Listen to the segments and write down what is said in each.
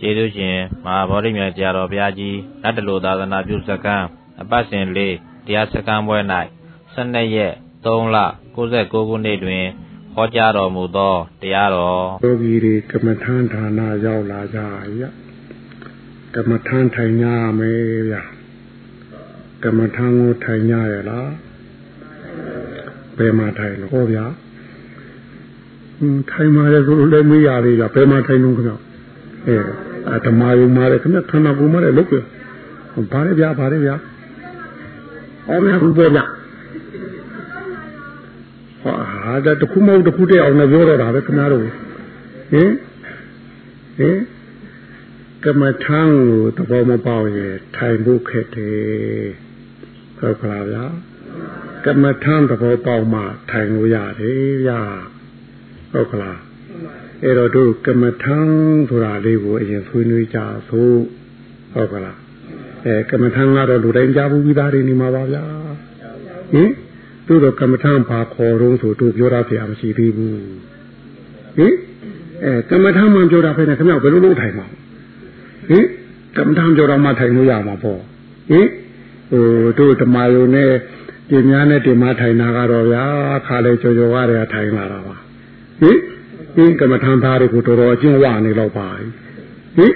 ကျေးဇူးရှင်မဟာဗောဓိမြတ်တရားတော်ဘုရားကြီးနတ်တလူသာသနာပြုစကံအပတ်စဉ်လေးတရားစကံပွဲ၌12ရက်3လ69ခုနှစ်တွင်ဟောကြားတော်မူသောတရားတော်ယောဂီတွေကမ္မထန်ဌာနရောက်လာကြရကမ္မထန်ထိုင်ကြမယ်ဗျာကမ္မထန်ကိုထိုင်ကြရလားဘယ်မှာထိုင်လို့ဟောဗျာထိုင်มาလေဆိုလည်းမေးရသေးတာဘယ်မှာထိုင်လို့ခင်ဗျအဲ အဓမ္မယုံมาလေခင်ဗျခန္ဓာကိုယ်မှာလည်းလုတ်ပြဘာလဲဗျာဘာလဲဗျာအော်မြတ်ဘူးပြောဗျာဟာဒါတခုမဟုတ်တခုတည်းအောင်လည်းပြောတော့တာပဲခင်ဗျားတို့ဟင်ဟင်ကမ္မထံကိုသဘောမပေါက်ရင်ထိုင်ဖို့ခက်တယ်ဟုတ်ကလားဗျာကမ္မထံသဘောပေါက်မှထိုင်လို့ရတယ်ဗျာဟုတ်ကလား အဲ့တော့တို့ကမ္မထံဆိုတာလေးကိုအရင်ဆွေးနွေးကြဆိုဟုတ်ကလားအဲကမ္မထံကတော့လူတိုင်းကြားဘူးပြီးသားတွေနေမှာပါဗျာဟင်တို့တော့ကမ္မထံဘာခေါ်တော့ဆိုတို့ပြောတာပြမရှိသေးဘူးဟင်အဲကမ္မထံမှပြောတာဖဲနဲ့ခင်ဗျဘယ်လိုလုပ်ထိုင်မှာဟင်ကမ္မထံပြောတော့မှထိုင်လို့ရမှာပေါ့ဟင်ဟိုတို့ဓမ္မယုံနဲ့ပြင်များနဲ့တင်မထိုင်တာကတော့ဗျာခါလေကြော်ကြော်ကားတွေကထိုင်လာတာပါဟင် ဒီကမ္မထံသားတွေကိုတော်တော်အကျဉ်းဝနေတော့ပါဟင်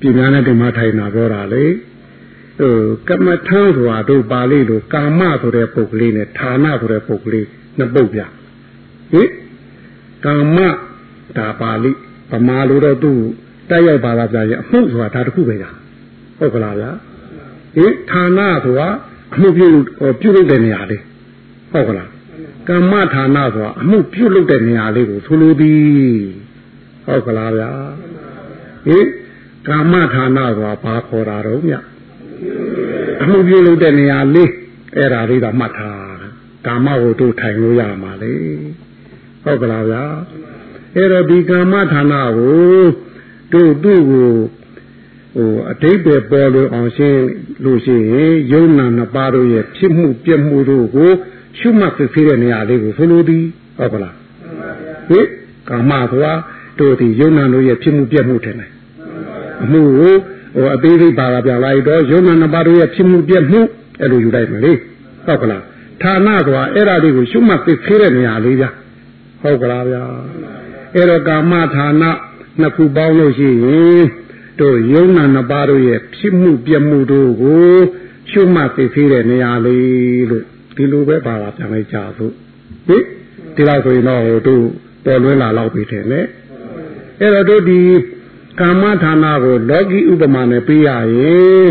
ပြင်များနဲ့တင်မထိုင်တာပြောတာလေဟိုကမ္မထံဆိုတာတို့ပါဠိလိုကာမဆိုတဲ့ပုဂ္ဂလိနဲ့ဌာနဆိုတဲ့ပုဂ္ဂလိနှစ်ပုဒ်ပြဟင်ကာမဒါပါဠိဗမာလိုတော့သူ့တိုက်ရိုက်ပါလာပြရဲ့အမှုဆိုတာဒါတခုပဲညာဟုတ်ကလားဗျာဟင်ဌာနဆိုတာအမှုပြုပြုလုပ်တဲ့နေရာလေးဟုတ်ကလား ကမ္မဌာနဆိုတာအမှုပြုလုပ်တဲ့နေရာလေးကိုဆိုလိုသည်ဟုတ်ကလားဗျာဟင်ကာမဌာနဆိုတာဘာခေါ်တာတော့မြအမှုပြုလုပ်တဲ့နေရာလေးအဲ့ဒါလေးတော့မှတ်ထားကာမကိုတို့ထိုင်လို့ရမှာလေဟုတ်ကလားဗျာအဲ့တော့ဒီကာမဌာနကိုတို့သူ့ကိုဟိုအတိတ်ပဲပေါ်လို့အောင်ရှင်းလို့ရှိရင်ယုံနာနှစ်ပါးတို့ရဲ့ဖြစ်မှုပြက်မှုတို့ကို ရှုမှတ်သိတဲ့နေရာလေးကိုဆိုလိုသည်ဟုတ်ကလားဟင်ကာမဆိုတာတို့ဒီယုံနာတို့ရဲ့ဖြစ်မှုပြက်မှုထင်တယ်အမှုကိုဟိုအသေးသေးပါတာပြလိုက်တော့ယုံနာနှစ်ပါးတို့ရဲ့ဖြစ်မှုပြက်မှုအဲ့လိုယူလိုက်မယ်လေဟုတ်ကလားဌာနဆိုတာအဲ့ဒါလေးကိုရှုမှတ်သိတဲ့နေရာလေးဗျာဟုတ်ကလားဗျာအဲ့တော့ကာမဌာနနှစ်ခုပေါင်းလို့ရှိရင်တို့ယုံနာနှစ်ပါးတို့ရဲ့ဖြစ်မှုပြမှုတို့ကိုရှုမှတ်သိသေးတဲ့နေရာလေးလို့ ဒီလိုပဲပါလာပြန်လိုက်ကြသို့ဟိဒီလောက်ဆိုရင်တော့တို့ပေါ်လွင်လာတော့ပြီတယ်လေအဲ့တော့တို့ဒီကာမဌာနကိုလောကီဥပမာနဲ့ပြရရင်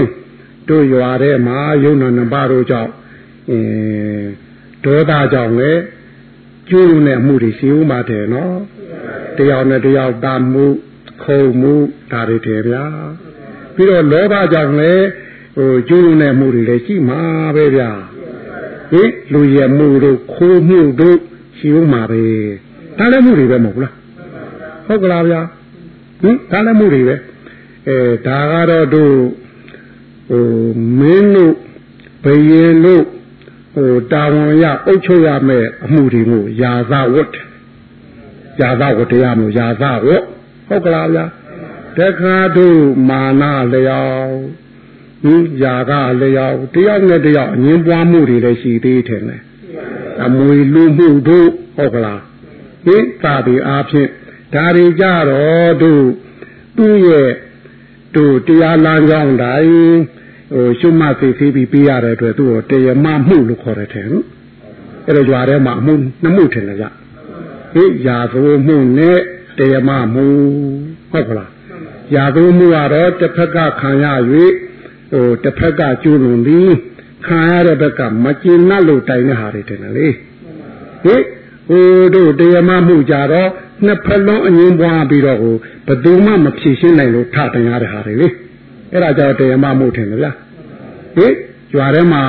တို့ရွာထဲမှာယုံနာနှစ်ပါးတို့ကြောင့်အင်းဒေါသကြောင့်လေကျိုးနဲ့မှုတွေရှိဦးမှာတယ်နော်တယောက်နဲ့တယောက်တာမှုခုံမှုဒါတွေတယ်ဗျာပြီးတော့လောဘကြောင့်လည်းဟိုကျိုးနဲ့မှုတွေလည်းရှိမှာပဲဗျာ ဟိလူရမှုတို့ခိုးမှုတို့ရှိဦးမှာပဲဒါလည်းမှုတွေပဲမဟုတ်လားဟုတ်ကလားဗျာဟင်ဒါလည်းမှုတွေပဲအဲဒါကတော့တို့ဟိုမင်းတို့ဘယင်တို့ဟိုတာဝန်ရအုပ်ချုပ်ရမယ့်အမှုတွေကိုယာသဝတ်ယာသဝတ်တရားမျိုးယာသဝတ်ဟုတ်ကလားဗျာတခါတို့မာနလျော က်ဒီယာကလျောက်တယောက်နဲ့တယောက်အငင်းပွားမှုတွေလည်းရှိသေးတယ်လေအမွေလူမှုတို့ဟုတ်ကလားဟင်သာဒီအားဖြင့်ဒါတွေကြတော့တို့သူ့ရဲ့တို့တရားလမ်းကြောင်းတိုင်းဟိုရှုမှတ်သိသိပြီးပြရတဲ့အတွက်သူ့ကိုတရားမမှုလို့ခေါ်တယ်ထင်အဲ့တော့ကြွားထဲမှာအမှုနှစ်မှုထင်တယ်ကြဟိရာဇဝမှုနဲ့တရားမမှုဟုတ်ကလားရာဇဝမှုကတော့တစ်ဖက်ကခံရ၍ ဟိုတစ်ဖက်ကကျူးလွန်ပြီးခံရတဲ့ဘက်ကမကျင်납လို့တိုင်တဲ့ဟာတွေတင်တယ်လေဟိဟိုတို့တရားမမှုကြတော့နှစ်ဖက်လုံးအငင်းပွားပြီးတော့ဟိုဘယ်သူမှမဖြေရှင်းနိုင်လို့ထတင်ရတဲ့ဟာတွေလေအဲ့ဒါကြောင့်တရားမမှုထင်တယ်ဗျာဟိကြွားထဲမှာ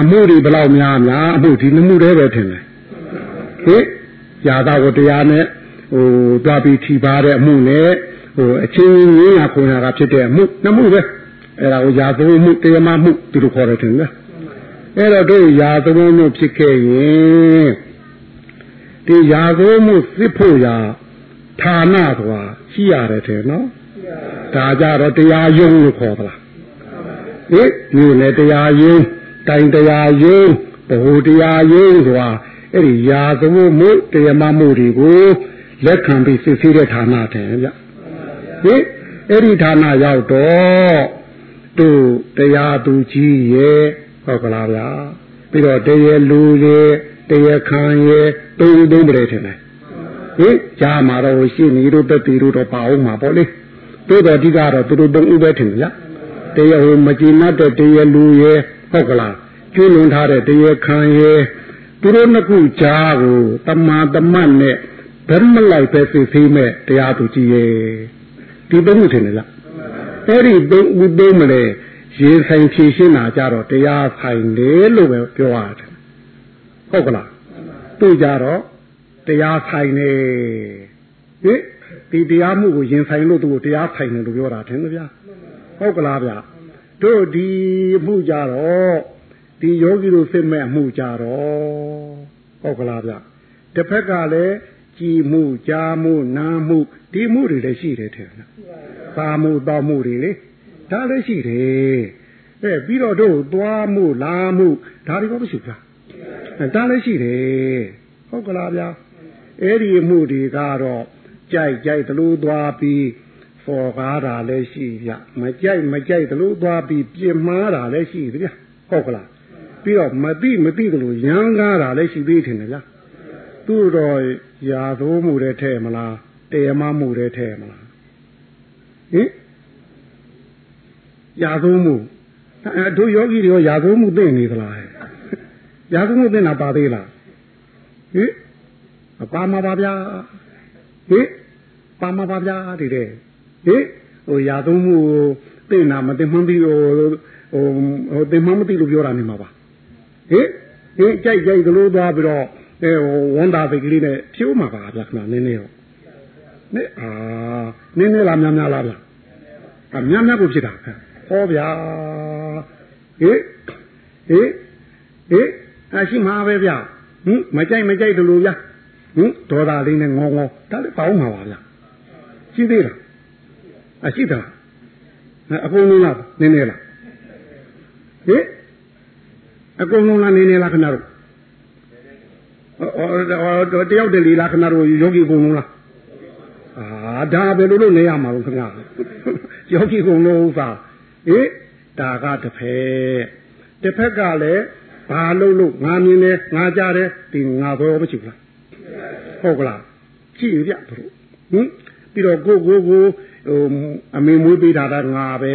အမှုတွေဘယ်လောက်များများအမှုဒီနှမှုတည်းပဲထင်တယ်ဟိຢာသာကိုတရားနဲ့ဟိုတွားပြီးထီပါတဲ့အမှုနဲ့ဟိုအချင်းရင်းရခုနာကဖြစ်တဲ့အမှုနှမှုပဲ အဲ့ဒါကိုယာသဝိမှုတရားမမှုဒီလိုခေါ်တယ်ထင်လားအဲ့တော့တို့ယာသဝိမှုဖြစ်ခဲ့ရင်ဒီယာသဝိမှုစစ်ဖို့ရာဌာနဆိုတာရှိရတယ်ထင်နော်ဒါကြတော့တရားယုံလို့ခေါ်သလားဟိဒီလေတရားယုံတိုင်တရားယုံဘဟုတရားယုံဆိုတာအဲ့ဒီယာသဝိမှုတရားမမှုတွေကိုလက်ခံပြီးစစ်ဆေးတဲ့ဌာနထင်ဗျဟိအဲ့ဒီဌာနရောက်တော့ သူတရားသူကြီးရဲ့ဟုတ်ကလားဗျာပြီးတော့တရားလူရဲ့တရားခံရဲ့တုံးတုံးပြတယ်ထင်တယ်ဟင်ကြားမှာတော့ရှိနေတို့တက်တီတို့တော့ပါအောင်မှာပေါ့လေတိုးတော်ဒီကတော့သူတို့တုံးဥပဲထင်တယ်ဗျာတရားဟိုမကြည်နတ်တဲ့တရားလူရဲ့ဟုတ်ကလားကျွလွန်ထားတဲ့တရားခံရဲ့သူတို့နှစ်ခုကြားကိုတမာတမတ်နဲ့ဓမ္မလိုက်ပဲသိသိမဲ့တရားသူကြီးရဲ့ဒီသုံးခုထင်တယ်လား အဲ့ဒီသုံးဥသုံးမလဲရေဆိုင်ဖြည့်ရှင်းတာကြတော့တရားဆိုင်တယ်လို့ပဲပြောရတယ်ဟုတ်ကလားသူကြတော့တရားဆိုင်နေဟင်ဒီတရားမှုကိုရင်ဆိုင်လို့သူကိုတရားဆိုင်တယ်လို့ပြောတာထင်တယ်ဗျာဟုတ်ကလားဗျာတို့ဒီမှုကြတော့ဒီယောဂီတို့စစ်မဲ့မှုကြတော့ဟုတ်ကလားဗျတစ်ဖက်ကလည်း ကြည်မှုကြားမှုနားမှုဒီမှုတွေလည်းရှိတယ်ထင်လားသာမှုတောမှုတွေလေဒါလည်းရှိတယ်အဲပြီးတော့တို့သွားမှုလာမှုဒါတွေတော့မရှိဘူးလားဒါလည်းရှိတယ်ဟုတ်ကလားဗျာအဲ့ဒီမှုတွေကတော့ကြိုက်ကြိုက်သလိုသွားပြီးဖော်ကားတာလည်းရှိဗျမကြိုက်မကြိုက်သလိုသွားပြီးပြင်မားတာလည်းရှိဗျဟုတ်ကလားပြီးတော့မသိမသိသလိုရမ်းကားတာလည်းရှိသေးတယ်ဗျာ သူ့တော့ရာသိုးမှုတဲ့ထဲမလားတရားမမှုတဲ့ထဲမလားဟင်ရာသိုးမှုအဲတို့ယောဂီတွေရောရာသိုးမှုသိနေသလားရာသိုးမှုသိတာပါသေးလားဟင်အပါမပါဗျာဟင်ပါမပါဗျာဒီတဲ့ဟင်ဟိုရာသိုးမှုသိနာမသိမှန်းပြီးဟိုဟိုဟိုသိမှန်းမသိလို့ပြောတာနေမှာပါဟင်ဟင်ကြိုက်ကြိုက်သလိုသွားပြီးတော့ အဲဝန်တာစိတ်ကလေးနဲ့ဖြိုးမှာပါဗျာခဏနည်းနည်းတော့နေအာနည်းနည်းလားများများလားဗျာအများများကိုဖြစ်တာဟောဗျာဟေးဟေးဟေးအရှိမှာပဲဗျာဟင်မကြိုက်မကြိုက်တလို့ဗျာဟင်ဒေါသလေးနဲ့ငေါငေါဒါလည်းပေါင်းမှာပါဗျာရှိသေးလားအရှိတာအကုန်လုံးလားနည်းနည်းလားဟေးအကုန်လုံးလားနည်းနည်းလားခဏတော့ဟော တယောက်တည်းလားခဏတော့ယောဂီကုန်လုံးလားအာဒါပဲလို့လို့နေရမှာလို့ခင်ဗျာယောဂီကုန်လုံးဥစ္စာဟေးဒါကတစ်ဖက်တစ်ဖက်ကလည်းဘာလို့လို့ငါမြင်တယ်ငါကြားတယ်ဒီငါဘောမရှိဘူးလားဟုတ်ကလားကြည့်ရပြတို့ဟင်ပြီးတော့ကိုကိုကိုဟိုအမေမွေးပေးတာကငါပဲ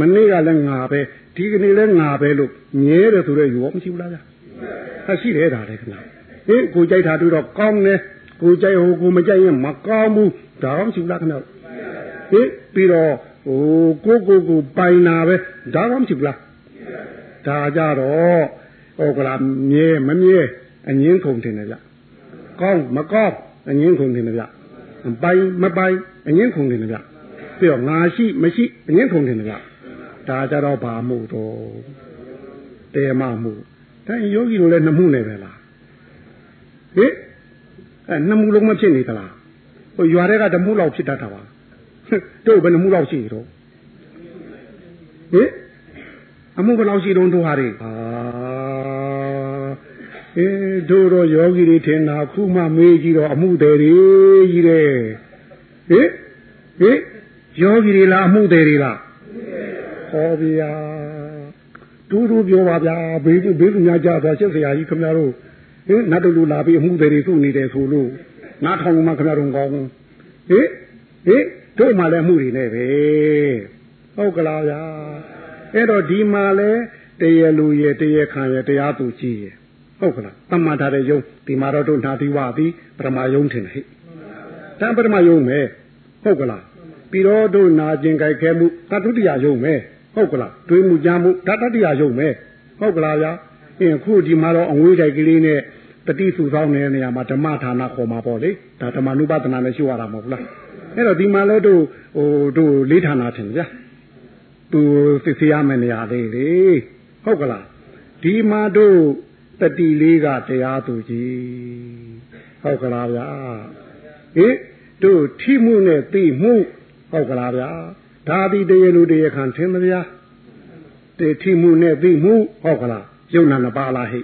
မနေ့ကလည်းငါပဲဒီကနေ့လည်းငါပဲလို့မြဲတယ်ဆိုတော့ယူရောမရှိဘူးလားဗျာရှိတယ်ဒါလည်းခင်ဗျာ ဟင်ကိုကြိုက်တာတွေ့တော့ကောင်းတယ်ကိုကြိုက်ဟိုကိုမကြိုက်ရင်မကောင်းဘူးဒါတော့မရှိဘူးလားခင်ဗျာဟင်ပြီးတော့ဟိုကိုကိုကိုပိုင်နာပဲဒါတော့မရှိဘူးလားဒါကြတော့ဟိုကလာမြဲမမြဲအငင်းခုန်တင်တယ်ဗျကောင်းမကောင်းအငင်းခုန်တင်တယ်ဗျပိုင်မပိုင်အငင်းခုန်တင်တယ်ဗျပြီးတော့ငါရှိမရှိအငင်းခုန်တင်တယ်ဗျဒါကြတော့ဘာမှုတော့တေမမှုဒါယောဂီတို့လည်းနှမှုနေပဲလား ဟင်အဲနှမှုလုံးမဖြစ်နေသလားဟိုရွာတွေကဓမှုလောက်ဖြစ်တတ်တာပါတို့ဘယ်နှမှုလောက်ရှိတော့ဟင်အမှုဘယ်လောက်ရှိတော့တို့ဟာတွေအာအေးတို့တော့ယောဂီတွေထင်တာခုမှမေးကြည့်တော့အမှုတွေကြီးတယ်ဟင်ဟင်ယောဂီတွေလားအမှုတွေလားဟောဗျာတူတူပြောပါဗျာဘေးဘေးကညာကြသွားရှက်စရာကြီးခင်ဗျားတို့ ဟင်နတ်တို့လူလာပြီးအမှုတွေစုနေတယ်ဆိုလို့နားထောင်မှခင်ဗျားတို့ကောင်းဟင်ဟင်တို့မှလည်းအမှုတွေနဲ့ပဲဟုတ်ကလားဗျာအဲ့တော့ဒီမှာလဲတရလူရဲ့တရခံရဲ့တရားသူကြီးရဲ့ဟုတ်ကလားတမ္မာထားတဲ့ယုံဒီမှာတော့တို့နာသီဝသည်ပရမယုံထင်တယ်ဟဲ့တန်ပရမယုံမယ်ဟုတ်ကလားပြီးတော့တို့နာကျင်ကြိုက်ခဲမှုတတုတိယယုံမယ်ဟုတ်ကလားတွေးမှုကြားမှုဓာတတိယယုံမယ်ဟုတ်ကလားဗျာ အင်းခုဒီမှာတော့အငွေးတိုက်ကလေးနဲ့တတိစုဆောင်နေတဲ့နေရာမှာဓမ္မဌာနခေါ်မှာပေါ့လေဒါဓမ္မနုပဒနာနဲ့ရှိရတာမဟုတ်လားအဲ့တော့ဒီမှာလဲတို့ဟိုတို့လေးဌာနထင်ဗျာသူစစ်ဆေးရမယ့်နေရာလေးလေဟုတ်ကလားဒီမှာတို့တတိလေးကတရားသူကြီးဟုတ်ကလားဗျာဟင်တို့ထိမှုနဲ့သိမှုဟုတ်ကလားဗျာဒါသည်တရားလူတရားခံသင်မဗျာတေထိမှုနဲ့သိမှုဟုတ်ကလား ယုံနာနှစ်ပါးလားဟိ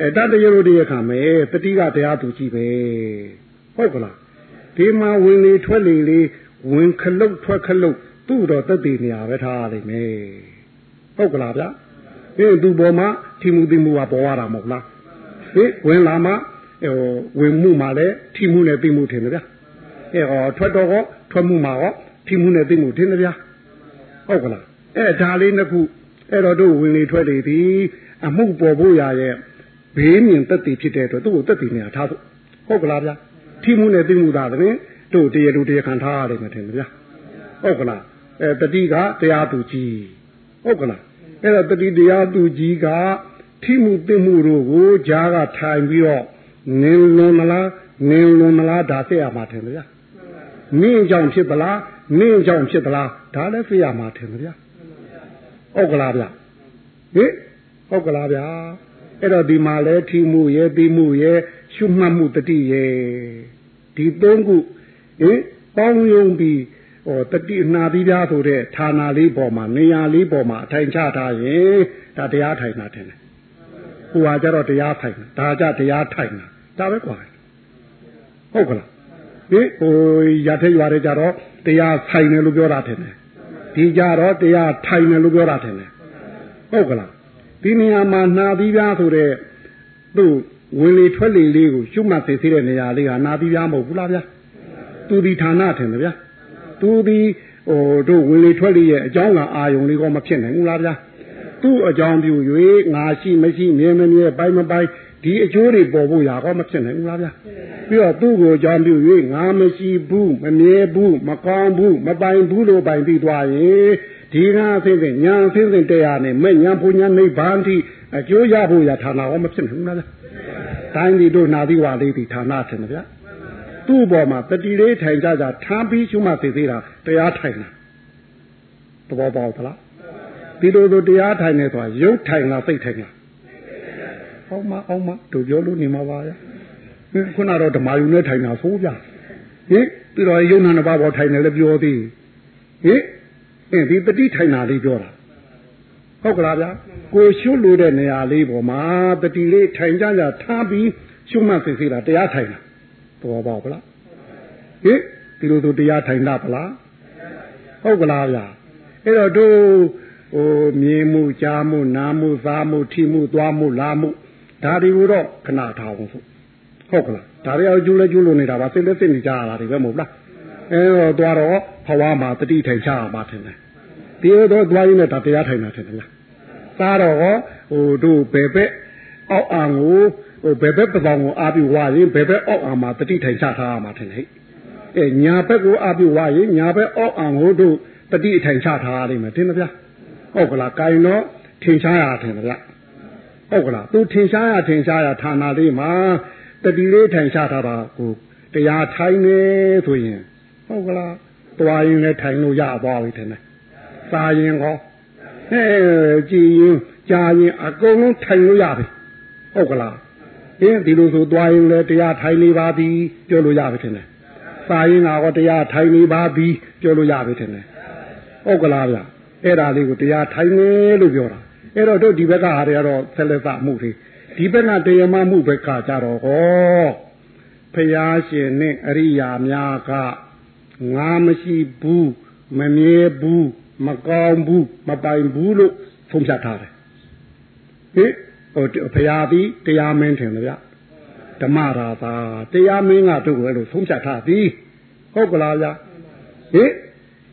အဲတတရားလူတရားခံမယ်တတိကတရားသူကြည့်ပဲဟုတ်ကလားဒီမှာဝင်လေထွက်လေလေးဝင်ခလုတ်ထွက်ခလုတ်သူ့တော့တက်တည်နေရပဲထားရလိမ့်မယ်ဟုတ်ကလားဗျာအင်းသူပေါ်မှာထိမှုသိမှုကပေါ်ရတာမဟုတ်လားဟင်ဝင်လာမှဟိုဝင်မှုမှလည်းထိမှုနဲ့သိမှုထင်တယ်ဗျာအဲဟောထွက်တော့ဟောထွက်မှုမှာဟောထိမှုနဲ့သိမှုထင်တယ်ဗျာဟုတ်ကလားအဲဒါလေးနှစ်ခု အဲ့တော့တို့ဝင်လေထွက်လေဒီအမှုပေါ်ဖို့ရရဲ့ဘေးမြင်တက်တည်ဖြစ်တဲ့အတွက်သူ့ကိုတက်တည်နေတာထားဖို့ဟုတ်ကလားဗျာထိမှုနဲ့သိမှုသာတဲ့တို့တရားတို့တရားခံထားရတယ်မထင်ဘူးဗျာဟုတ်ကလားအဲတတိကတရားသူကြီးဟုတ်ကလားအဲ့တော့တတိတရားသူကြီးကထိမှုသိမှုတို့ကိုဂျားကထိုင်ပြီးတော့နင်းလွန်မလားနင်းလွန်မလားဒါသိရမှာထင်ဗျာနင်းကြောင့်ဖြစ်သလားနင်းကြောင့်ဖြစ်သလားဒါလည်းသိရမှာထင်ဗျာ ဟုတ်ကလားဗျဟင်ဟုတ်ကလားဗျာအဲ့တော့ဒီမှာလဲထိမှုရဲ့ပြီးမှုရဲ့ရှုမှတ်မှုတတိရဲ့ဒီသုံးခုဟင်ပေါင်းယုံပြီးဟောတတိနာပြီးပြားဆိုတဲ့ဌာနလေးပေါ်မှာနေရာလေးပေါ်မှာအထိုင်ချထားရင်ဒါတရားထိုင်တာထင်တယ်ဟိုဟာကြတော့တရားထိုင်တာဒါကြတရားထိုင်တာဒါပဲကွာဟုတ်ကလားဒီဟိုရတဲ့ရွာတွေကြတော့တရားဆိုင်တယ်လို့ပြောတာထင်တယ် ဒီကြတော့တရားထိုင်တယ်လို့ပြောတာထင်တယ်ဟုတ်ကလားဒီနေရာမှာနာပြီးပြားဆိုတဲ့သူ့ဝင်လေထွက်လေလေးကိုရှုမှတ်သိသိတဲ့နေရာလေးကနာပြီးပြားမဟုတ်ဘူးလားဗျာသူဒီဌာနထင်တယ်ဗျာသူဒီဟိုတို့ဝင်လေထွက်လေရဲ့အကြောင်းကအာယုံလေးကောမဖြစ်နိုင်ဘူးလားဗျာသူ့အကြောင်းပြု၍ငါရှိမရှိမြဲမမြဲပိုင်းမပိုင်း ဒီအကျိုးတွေပေါ်ဖို့ရာကောမဖြစ်နိုင်ဘူးလားဗျာပြီးတော့သူ့ကိုအကြောင်းပြု၍ငါမရှိဘူးမမြဲဘူးမကောင်းဘူးမပိုင်ဘူးလို့ပိုင်ပြီးသွားရင်ဒီကအသိစိတ်ညာအသိစိတ်တရားနဲ့မဲ့ညာပူညာနိဗ္ဗာန်တိအကျိုးရဖို့ရာဌာနကောမဖြစ်နိုင်ဘူးလားတိုင်းဒီတို့နာသီဝါလေးဒီဌာနထင်တယ်ဗျာသူ့ဘောမှာတတိလေးထိုင်ကြကြထားပြီးရှုမှသိသေးတာတရားထိုင်တာသဘောပေါက်သလားဒီလိုဆိုတရားထိုင်နေဆိုတာရုပ်ထိုင်လားစိတ်ထိုင်လား အောင်မအောင်မတို့ပြောလို့နေမှာပါဗျာခုနတော့ဓမ္မယူနဲ့ထိုင်တာဆိုးဗျာဟင်ပြီးတော့ယုံနာနှစ်ပါးပေါ်ထိုင်တယ်လည်းပြောသေးဟင်အင်းဒီတတိထိုင်တာလေးပြောတာဟုတ်ကလားဗျာကိုရှုလို့တဲ့နေရာလေးပေါ်မှာတတိလေးထိုင်ကြကြထားပြီးရှုမှတ်သိသေးတာတရားထိုင်တာတော်ပါဗလားဟင်ဒီလိုဆိုတရားထိုင်တာဗလားဟုတ်ကလားဗျာအဲ့တော့တို့ဟိုမြင်မှုကြားမှုနားမှုစားမှုထိမှုသွားမှုလာမှု ဒါတွေကိုတော့ခဏထားအောင်ဆိုဟုတ်ကလားဒါတွေအကျိုးလဲကျိုးလို့နေတာပါစိတ်လက်စိတ်နေကြရတာတွေပဲမဟုတ်လားအဲတော့သွားတော့ဘဝမှာတတိထိုင်ချရမှာထင်တယ်ဒီတော့သွားရင်းနဲ့ဒါတရားထိုင်တာထင်တယ်လားသားတော့ဟိုတို့ဘယ်ဘက်အောက်အောင်ကိုဟိုဘယ်ဘက်ပပောင်ကိုအားပြီးဝါရင်ဘယ်ဘက်အောက်အောင်မှာတတိထိုင်ချထားရမှာထင်တယ်အဲညာဘက်ကိုအားပြီးဝါရင်ညာဘက်အောက်အောင်ကိုတို့တတိထိုင်ချထားရလိမ့်မယ်ထင်တယ်ဗျာဟုတ်ကလားကိုင်တော့ထင်ရှားရထင်တယ်ဗျ ဟုတ်ကလားသူထင်ရှားရထင်ရှားရဌာနလေးမှာတတိလေးထိုင်ရှားထားတာကိုတရားထိုင်နေဆိုရင်ဟုတ်ကလားတွားရင်လည်းထိုင်လို့ရသွားပြီထင်တယ်စာရင်ကောဟဲ့ကြည်ရင်ကြားရင်အကုန်လုံးထိုင်လို့ရပြီဟုတ်ကလားအင်းဒီလိုဆိုတွားရင်လည်းတရားထိုင်နေပါပြီပြောလို့ရပြီထင်တယ်စာရင်ကတော့တရားထိုင်နေပါပြီပြောလို့ရပြီထင်တယ်ဟုတ်ကလားဗျအဲ့ဒါလေးကိုတရားထိုင်နေလို့ပြောတာ အဲ့တော့တို့ဒီဘက်ကဟာတွေကတော့ဆက်လက်သမှုတွေဒီဘက်ကတရားမမှုဘက်ကကြတော့ဟောဖရာရှင်နဲ့အရိယာများကငါမရှိဘူးမမြဲဘူးမကောင်းဘူးမပိုင်ဘူးလို့ဆုံးဖြတ်ထားတယ်ဟင်ဟိုဖရာသည်တရားမင်းထင်တယ်ဗျဓမ္မရာသာတရားမင်းကတို့လည်းလို့ဆုံးဖြတ်ထားသည်ဟုတ်ကလားဗျဟင်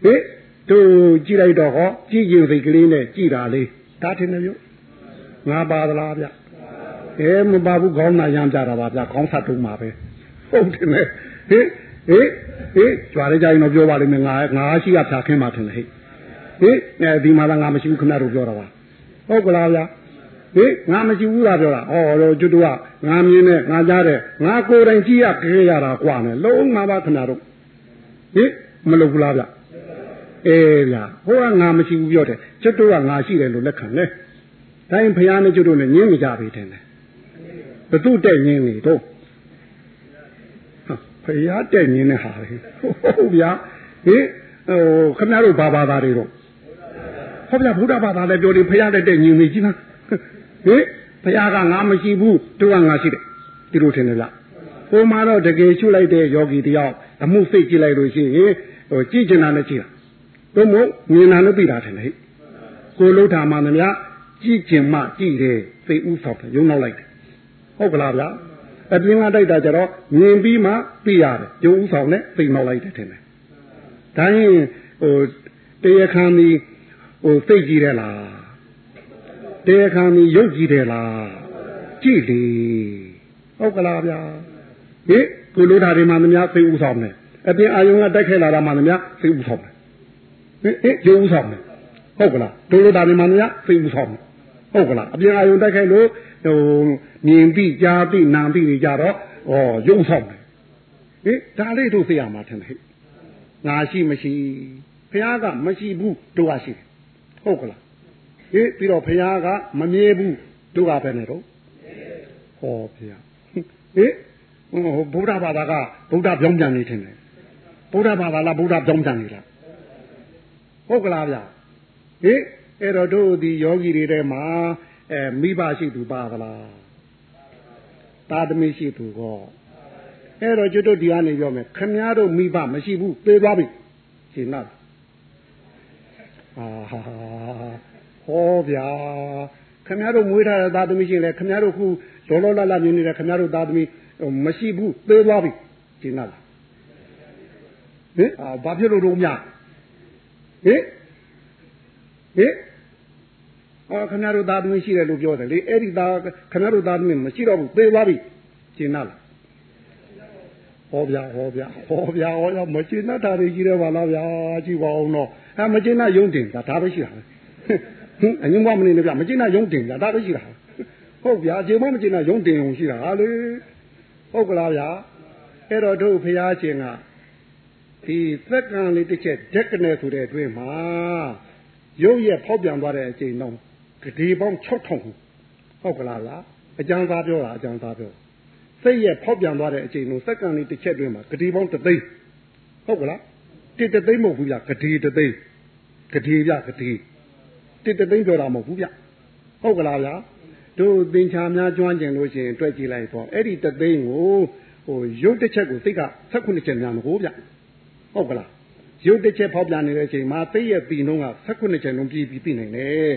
ဟင်တို့ကြည့်လိုက်တော့ဟောကြည့်ရင်စိတ်ကလေးနဲ့ကြည်တာလေး ဒါထင်တယ်ဗျငါပါသလားဗျအဲမပါဘူးခေါင်းနာရမ်းကြတာပါဗျခေါင်းဆက်တုံးမှာပဲဟုတ်တယ်လေဟေးဟေးဟေးကြွားရကြရင်တော့ပြောပါလိမ့်မယ်ငါငါရှိကဖြာခင်းမှာထင်တယ်ဟေးဟေးအဲဒီမှာလည်းငါမရှိဘူးခင်ဗျားတို့ပြောတာပါဟုတ်ကလားဗျဟေးငါမရှိဘူးလားပြောတာဩတော့ကျွတ်တို့ကငါမြင်နဲ့ငါကြားတယ်ငါကိုယ်တိုင်ကြည့်ရခဲရတာกว่าနဲ့လုံးမှာပါခင်ဗျားတို့ဟေးမလုပ်ဘူးလားဗျ အေးဗျဟိုကငါမရှိဘူးပြောတယ်ကျွတ်တို့ကငါရှိတယ်လို့လက်ခံလဲတိုင်းဖယားနဲ့ကျွတ်တို့နဲ့ညင်းနေကြပြီထင်တယ်ဘသူတဲ့ညင်းနေတော့ဖယားတဲ့ညင်းတဲ့ဟာလေဟုတ်ဗျာဟဟင်ဟိုခင်ဗျားတို့ဘာဘာသာတွေတော့ဟောဗျာဘုရားဘာသာလည်းပြောတယ်ဖရာတဲ့တဲ့ညီမကြီးလားဟင်ဖရာကငါမရှိဘူးသူကငါရှိတယ်ဒီလိုထင်တယ်ဗျဟိုမှာတော့တကယ်ရှုလိုက်တဲ့ယောဂီတယောက်အမှုစိတ်ကြည့်လိုက်လို့ရှိရင်ဟိုကြည့်ကျင်တာနဲ့ကြည့်တာ တို့မို့မြင်တာနဲ့သိတာထင်တယ်ကိုလှုပ်တာမှမများကြည့်ကျင်မှကြည့်တယ်စိတ်ဥဆောင်တယ်ယုံနောက်လိုက်တယ်ဟုတ်ကလားဗျာအပြင်ကတိုက်တာကြတော့မြင်ပြီးမှသိရတယ်ယုံဥဆောင်နဲ့သိနောက်လိုက်တယ်ထင်တယ်ဒါရင်ဟိုတရားခံဒီဟိုသိကြည့်တယ်လားတရားခံဒီရုပ်ကြည့်တယ်လားကြည့်လေဟုတ်ကလားဗျာဟိကိုလိုတာတွေမှမများသိဥဆောင်တယ်အပြင်အာယုံကတိုက်ခဲလာတာမှမများသိဥဆောင်တယ် ဟိဟိယုံဥဆောင်တယ်ဟုတ်ကလားဒုလိုတာတွေမှမများသိဥဆောင်တယ်ဟုတ်ကလားအပြင်အာယုံတိုက်ခဲလို့ဟိုမြင်ပြီးကြားပြီးနားပြီးနေကြတော့ဩယုံဆောင်တယ်ဟိဒါလေးတို့သိရမှာထင်တယ်ဟိငါရှိမရှိဘုရားကမရှိဘူးတို့ကရှိတယ်ဟုတ်ကလားဟိပြီးတော့ဘုရားကမမြဲဘူးတို့ကပဲနဲ့တော့ဟောဘုရားဟိဟိုဗုဒ္ဓဘာသာကဗုဒ္ဓပြောင်းပြန်နေတယ်ဗုဒ္ဓဘာသာလားဗုဒ္ဓပြောင်းပြန်နေလား ဟုတ်ကလားဗျဟိအဲ့တော့တို့ဒီယောဂီတွေထဲမှာအဲမိဘရှိသူပါသလားသာသမီရှိသူကောအဲ့တော့ကျွတ်တို့ဒီကနေပြောမယ်ခမည်းတော်မိဘမရှိဘူးသေသွားပြီရှင်နာအာဟာဟောဗျာခမည်းတော်မွေးထားတဲ့သာသမီရှင်လေခမည်းတော်ခုလောလောလတ်လတ်မြင်နေတဲ့ခမည်းတော်သာသမီမရှိဘူးသေသွားပြီရှင်နာဟင်အာဘာဖြစ်လို့တော့မြ ဟင်ဟင်အာခဏတို့သားသမီးရှိတယ်လို့ပြောတယ်လေအဲ့ဒီသားခဏတို့သားသမီးမရှိတော့ဘူးသေသွားပြီရှင်းလားဟောဗျာဟောဗျာဟောဗျာဟောရမရှင်းတာတွေကြီးတယ်ပါလားဗျာကြည့်ပါအောင်တော့အဲမရှင်းတာယုံတင်တာဒါပဲရှိတာဟင်အငင်းမမနေနဲ့ဗျမရှင်းတာယုံတင်တာဒါပဲရှိတာဟုတ်ဗျာအချိန်မမရှင်းတာယုံတင်ုံရှိတာဟာလေဟုတ်ကလားဗျာအဲ့တော့တို့ဖရာရှင်က ဒီသက်ကံလေးတစ်ချက်ဓက်ကနေဆိုတဲ့အတွင်းမှာရုပ်ရက်ဖောက်ပြန်သွားတဲ့အချိန်တော့ဂတိပေါင်း6000ခုဟုတ်ကလားလားအကျမ်းသားပြောတာအကျမ်းသားပြောစိတ်ရဲ့ဖောက်ပြန်သွားတဲ့အချိန်လုံးစက္ကန့်လေးတစ်ချက်တွင်းမှာဂတိပေါင်းတသိန်းဟုတ်ကလားတစ်တသိန်းမဟုတ်ဘူးဗျဂတိတသိန်းဂတိဗျဂတိတစ်တသိန်းပြောတာမဟုတ်ဘူးဗျဟုတ်ကလားဗျာတို့သင်္ချာများကျွမ်းကျင်လို့ရှိရင်တွေ့ကြည့်လိုက်တော့အဲ့ဒီတသိန်းကိုဟိုရုပ်တစ်ချက်ကိုစိတ်က16ချက်များမဟုတ်ဗျ ဟုတ်ကလားရုပ်တစ်ချက်ဖောက်ပြန်နေတဲ့အချိန်မှာသိရဲ့ပြီးနှုံးက16ချက်လုံးပြီးပြီးပြီးနိုင်တယ်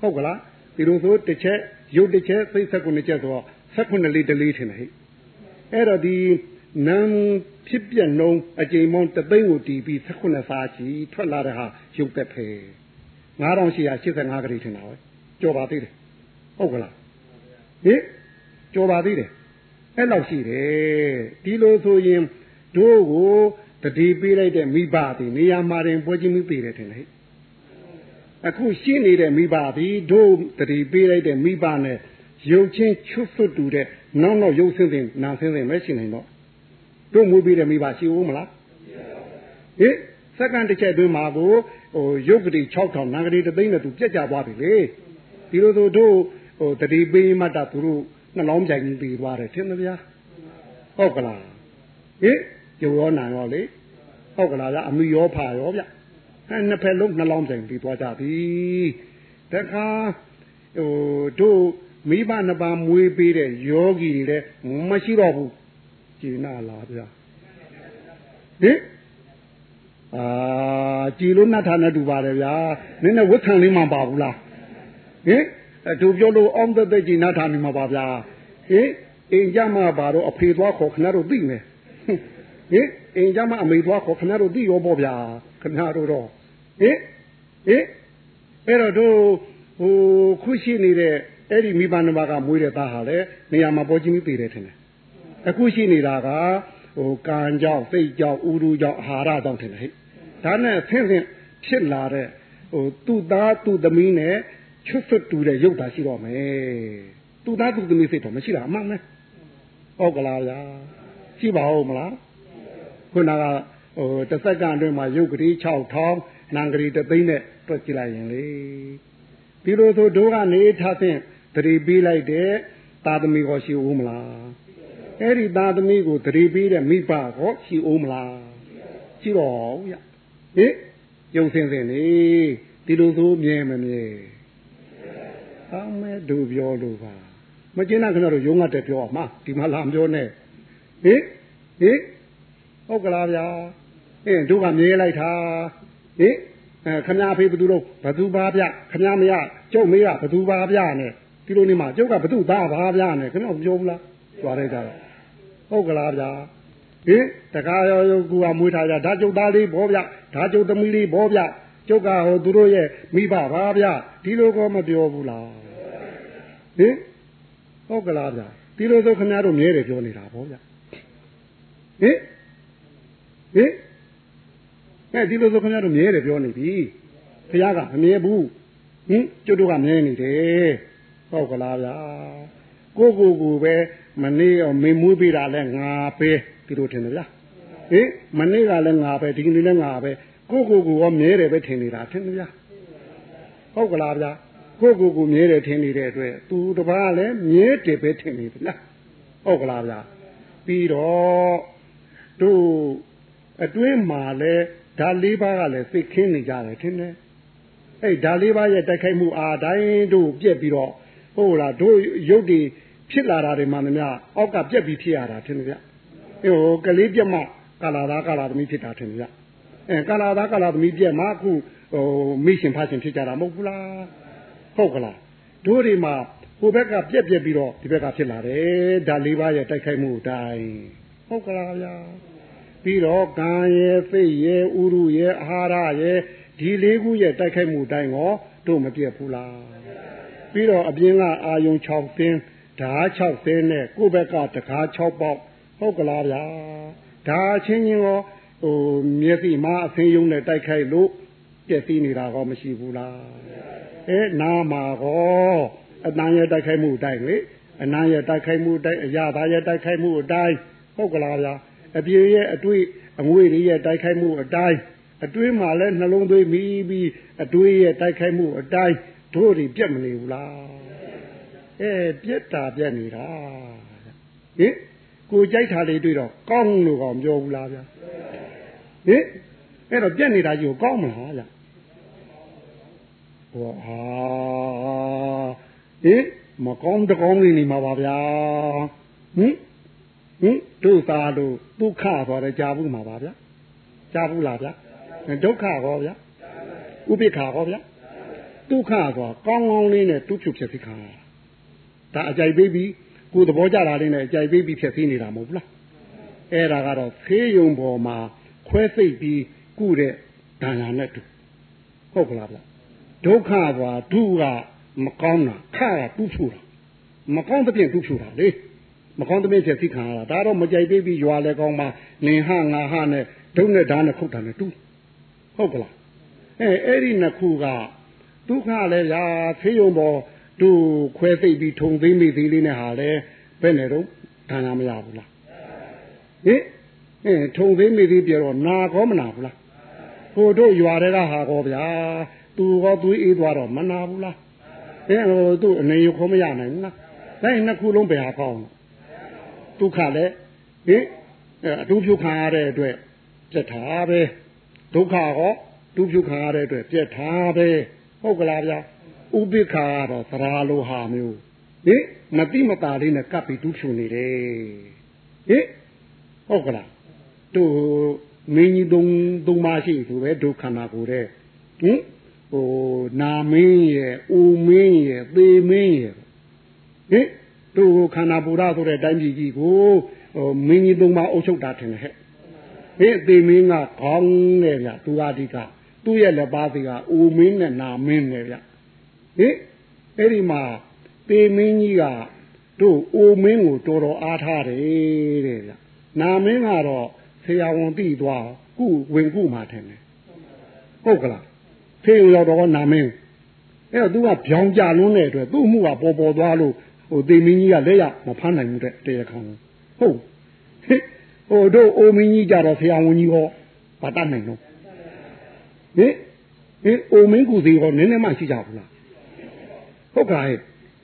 ဟုတ်ကလားဒီလိုဆိုတစ်ချက်ရုပ်တစ်ချက်သိ16ချက်ဆိုတော့16လေးတလေးထင်တယ်ဟဲ့အဲ့တော့ဒီနံဖြစ်ပြနှုံးအချိန်မောင်းတသိန်းကိုတီးပြီး16စားချီထွက်လာတဲ့ဟာရုပ်သက်ဖယ်9885ခရီးထင်တာပဲကြော်ပါသေးတယ်ဟုတ်ကလားဟင်ကြော်ပါသေးတယ်အဲ့လောက်ရှိတယ်ဒီလိုဆိုရင်တို့ကို တတိပေးလိုက်တဲ့မိဘသည်နေရာမှာတင်ပွဲချင်းမိပေးတယ်ထင်တယ်အခုရှိနေတဲ့မိဘသည်တို့တတိပေးလိုက်တဲ့မိဘနဲ့ရုပ်ချင်းချွတ်ဆွတ်တူတဲ့နောက်နောက်ရုပ်ဆင်းတဲ့နာဆင်းတဲ့မရှိနိုင်တော့တို့မွေးပေးတဲ့မိဘရှိဦးမလားဟင်စက္ကန့်တစ်ချက်အတွင်းမှာကိုဟိုရုပ်ကတိ6000နာဂတိ3သိန်းနဲ့သူပြက်ကြသွားပြီလေဒီလိုဆိုတို့ဟိုတတိပေးမှတ်တာသူတို့နှလုံးပြိုင်ပြီးပြီးသွားတယ်ထင်မလားဟုတ်ကလားဟင် ကျိုးရောနာရောလေဟုတ်ကလားဗျအမိရောဖာရောဗျအဲနှစ်ဖက်လုံးနှလုံးပြိုင်ပြီးသွားကြပြီတခါဟိုတို့မိဘနှစ်ပါးမွေးပေးတဲ့ယောဂီတွေလည်းမရှိတော့ဘူးကျင်နာလားဗျဟင်အာကြည်လို့နှတ်ထာနဲ့တူပါတယ်ဗျာနင်းနဲ့ဝတ်ခံလေးမှပါဘူးလားဟင်အတူပြောလို့အောင်တဲ့ကြည်နှတ်ထာနေမှာပါဗျာဟင်အိမ်ကြမှာပါတော့အဖေသွားခေါ်ခဏတို့သိမယ် ဟင်အိမ်ကြမှာအမေသွားခေါ်ခဏတို့သိရောပေါ့ဗျာခဏတို့တော့ဟင်ဟင်အဲ့တော့တို့ဟိုခုရှိနေတဲ့အဲ့ဒီမိဘနှစ်ပါးကမွေးတဲ့သားဟာလေနေရာမှာပေါ်ချင်းပြီးတည်တယ်ထင်တယ်အခုရှိနေတာကဟိုကံကြောင့်စိတ်ကြောင့်ဥရုကြောင့်အာဟာရကြောင့်ထင်တယ်ဟဲ့ဒါနဲ့ဆင်းဆင်းဖြစ်လာတဲ့ဟိုသူ့သားသူ့သမီးနဲ့ချွတ်ဆွတ်တူတဲ့ရုပ်သားရှိတော့မယ်သူ့သားသူ့သမီးစိတ်တော့မရှိတာအမှန်ပဲဟုတ်ကလားဗျာရှိပါဦးမလား ခုနကဟိုတစ်စက္ကန့်အတွင်းမှာရုပ်ကလေး6000နံကလေး3သိန်းနဲ့တွက်ကြည့်လိုက်ရင်လေဒီလိုဆိုဒိုးကနေထားဖြင့်တတိပေးလိုက်တဲ့သာသမီကိုရှိဦးမလားအဲ့ဒီသာသမီကိုတတိပေးတဲ့မိဘကိုရှိဦးမလားရှိတော့ဗျဟဟင်ယုံစင်စင်နေဒီလိုဆိုမြဲမမြဲအမဲတို့ပြောလို့ပါမကျင်းတာခင်ဗျားတို့ယုံငတ်တယ်ပြောအောင်မဒီမှာလာမပြောနဲ့ဟင်ဟင် ဟုတ်ကလားဗျာအင်းတို့ကမြဲလိုက်တာဟင်အဲခမရဖေးဘသူတော့ဘသူပါဗျခမရမရကျုပ်မေးကဘသူပါဗျနဲ့ဒီလိုနေမှာကျုပ်ကဘသူသားပါဗျနဲ့ခင်ဗျားပြောဘူးလားကြွားလိုက်ကြတော့ဟုတ်ကလားဗျာဟင်တကားရောကူကမွေးထားကြဒါကျုပ်သားလေးဘောဗျဒါကျုပ်သမီးလေးဘောဗျကျုပ်ကဟိုသူတို့ရဲ့မိဘပါဗျဒီလိုကောမပြောဘူးလားဟင်ဟုတ်ကလားဗျဒီလိုဆိုခင်ဗျားတို့မြဲတယ်ပြောနေတာဗောဗျဟင် ဟင်အဲဒီလိုဆိုခင်ဗျားတို့မြဲတယ်ပြောနေပြီဘုရားကမမြဲဘူးဟင်ကျုပ်တို့ကမြဲနေတယ်ဟုတ်ကလားဗျာကိုကိုကိုပဲမနေ့ရောမေမွေးပေးတာလဲငါပဲဒီလိုထင်တယ်ဗျာဟင်မနေ့ကလည်းငါပဲဒီကနေ့လည်းငါပဲကိုကိုကိုရောမြဲတယ်ပဲထင်နေတာထင်တယ်ဗျာဟုတ်ကလားဗျာကိုကိုကိုမြဲတယ်ထင်နေတဲ့အတွက်သူတပားလည်းမြဲတယ်ပဲထင်နေဗျာဟုတ်ကလားဗျာပြီးတော့တို့ အတွင်းမှာလဲဓာလေးပါးကလည်းသိခင်းနေကြတယ်ထင်တယ်အဲ့ဓာလေးပါးရဲ့တိုက်ခိုက်မှုအားတိုင်းတို့ပြက်ပြီးတော့ဟုတ်လားတို့ရုပ်တွေဖြစ်လာတာတွေမှမများအောက်ကပြက်ပြီးဖြစ်ရတာထင်တယ်ဗျဟိုကလေးပြက်မှကာလာသားကာလာသမီးဖြစ်တာထင်တယ်ဗျအဲကာလာသားကာလာသမီးပြက်မှအခုဟိုမိရှင်ဖရှင်ဖြစ်ကြတာမဟုတ်ဘူးလားဟုတ်ကလားတို့တွေမှာဟိုဘက်ကပြက်ပြက်ပြီးတော့ဒီဘက်ကဖြစ်လာတယ်ဓာလေးပါးရဲ့တိုက်ခိုက်မှုအတိုင်းဟုတ်ကလားဗျာ ပြီးတော့ကံရဲ့စိတ်ရဲ့ဥရုရဲ့အာဟာရရဲ့ဒီလေးခုရဲ့တိုက်ခိုက်မှုအတိုင်းရောတို့မပြက်ဘူးလားပြီးတော့အပြင်ကအာယုံ6သင်းဓာ6သင်းနဲ့ကိုယ့်ဘက်ကတကား6ပေါက်ဟုတ်ကလားဗျာဒါချင်းချင်းရောဟိုမျက်စိမှာအဆင်းယုံနဲ့တိုက်ခိုက်လို့ပြည့်စည်နေတာကောမရှိဘူးလားအဲနာမှာကောအတန်ရဲ့တိုက်ခိုက်မှုအတိုင်းလေအနာရဲ့တိုက်ခိုက်မှုအတိုင်းအရာသားရဲ့တိုက်ခိုက်မှုအတိုင်းဟုတ်ကလားဗျာ အပြေရဲ့အတွေ့အငွေတွေရဲ့တိုက်ခိုက်မှုအတိုင်းအတွေးမှလည်းနှလုံးသွေးမိပြီးအတွေးရဲ့တိုက်ခိုက်မှုအတိုင်းတို့တွေပြက်မနေဘူးလားအဲပြက်တာပြက်နေတာဟင်ကိုကြိုက်တာလေးတွေ့တော့ကောင်းလို့ကောင်ပြောဘူးလားဗျာဟင်အဲ့တော့ပြက်နေတာကြီးကိုကောင်းမလားဗျာဟောဟာဟင်မကောင်းတကောင်းလေးနေမှာပါဗျာဟင် ဟင်ဒုသာတို့ဒုက္ခဆိုတော့ကြာဘူးမှာပါဗျာကြာဘူးလားဗျာဒုက္ခဟောဗျာဥပိ္ပခါဟောဗျာဒုက္ခဆိုကောင်းကောင်းလေးနဲ့တူးဖြူဖြစ်စီခါဒါအကြိုက်ပေးပြီးကိုယ်သဘောကြတာလေးနဲ့အကြိုက်ပေးပြီးဖြစ်စီနေတာမဟုတ်ဘူးလားအဲ့ဒါကတော့ဖေးယုံပေါ်မှာခွဲစိတ်ပြီးကုတဲ့ဒါနာနဲ့တူဟုတ်ကလားဗျဒုက္ခဆိုတာဒုကမကောင်းတာခကတူးဖြူတာမကောင်းတဲ့ပြင်တူးဖြူတာလေ မကောင်းတဲ့ပြင်ဖြစ်စီခံရတာဒါတော့မကြိုက်ပေးပြီးရွာလဲကောင်းမှာနင်ဟငါဟနဲ့ဒုနဲ့ဓာနဲ့ခုတ်တာနဲ့တူဟုတ်ကလားအဲအဲ့ဒီနှစ်ခုကဒုက္ခလည်းဗျာဖေးယုံပေါ်သူခွဲသိပ်ပြီးထုံသိမ့်မိသေးလေးနဲ့ဟာလဲဘယ်နဲ့တော့ဒါနာမရဘူးလားဟင်အဲထုံသိမ့်မိသေးပြတော့နာကောမနာဘူးလားဟိုတို့ရွာတွေကဟာကောဗျာသူကောသူအေးသွားတော့မနာဘူးလားအဲဟိုသူ့အနေရခေါ်မရနိုင်ဘူးလားဒါနှစ်ခုလုံးဘယ်ဟာကောင်း ဒုက္ခလည်းဟင်အတူပြုခံရတဲ့အတွက်ပြက်ထားပဲဒုက္ခကောတူပြုခံရတဲ့အတွက်ပြက်ထားပဲဟုတ်ကလားဗျာဥပိ္ပခာကတော့သရာလိုဟာမျိုးဟင်မတိမတာလေးနဲ့ကပ်ပြီးတူးဖြူနေတယ်ဟင်ဟုတ်ကလားတို့မင်းကြီးသုံးသုံးပါရှိဆိုပဲဒုက္ခနာကိုတဲ့ဟင်ဟိုနာမင်းရဲ့ဦးမင်းရဲ့သေမင်းရဲ့ဟင် တို့ခန္ဓာပူရဆိုတဲ့တိုင်းပြည်ကြီးကိုဟိုမင်းကြီးသုံးပါအုပ်ချုပ်တာထင်တယ်ဟဲ့ဟင်သေမင်းကခေါင်းနဲ့ဗျသူအဓိကသူ့ရဲ့လက်ပါးစီကအိုမင်းနဲ့နာမင်းနဲ့ဗျဟင်အဲ့ဒီမှာသေမင်းကြီးကတို့အိုမင်းကိုတော်တော်အားထားတယ်တဲ့ဗျနာမင်းကတော့ဆရာဝန်တိသွားကုဝင်ကုမှာထင်တယ်ဟုတ်ကလားဖေးရောက်တော့နာမင်းအဲ့တော့ तू ကဗျောင်ကြလွန်းတဲ့အတွက်သူ့မှုကပေါ်ပေါ်သွားလို့ ဟိုသေမင်းကြီးကလက်ရမဖမ်းနိုင်ဘူးတဲ့တရားခံဟုတ်ဟိုတို့အိုမင်းကြီးကြတော့ဆရာဝန်ကြီးဟောဗတ်တတ်နိုင်တော့ဟင်ဟင်အိုမင်းကူစီဟောနည်းနည်းမှရှိကြဘူးလားဟုတ်ကဲ့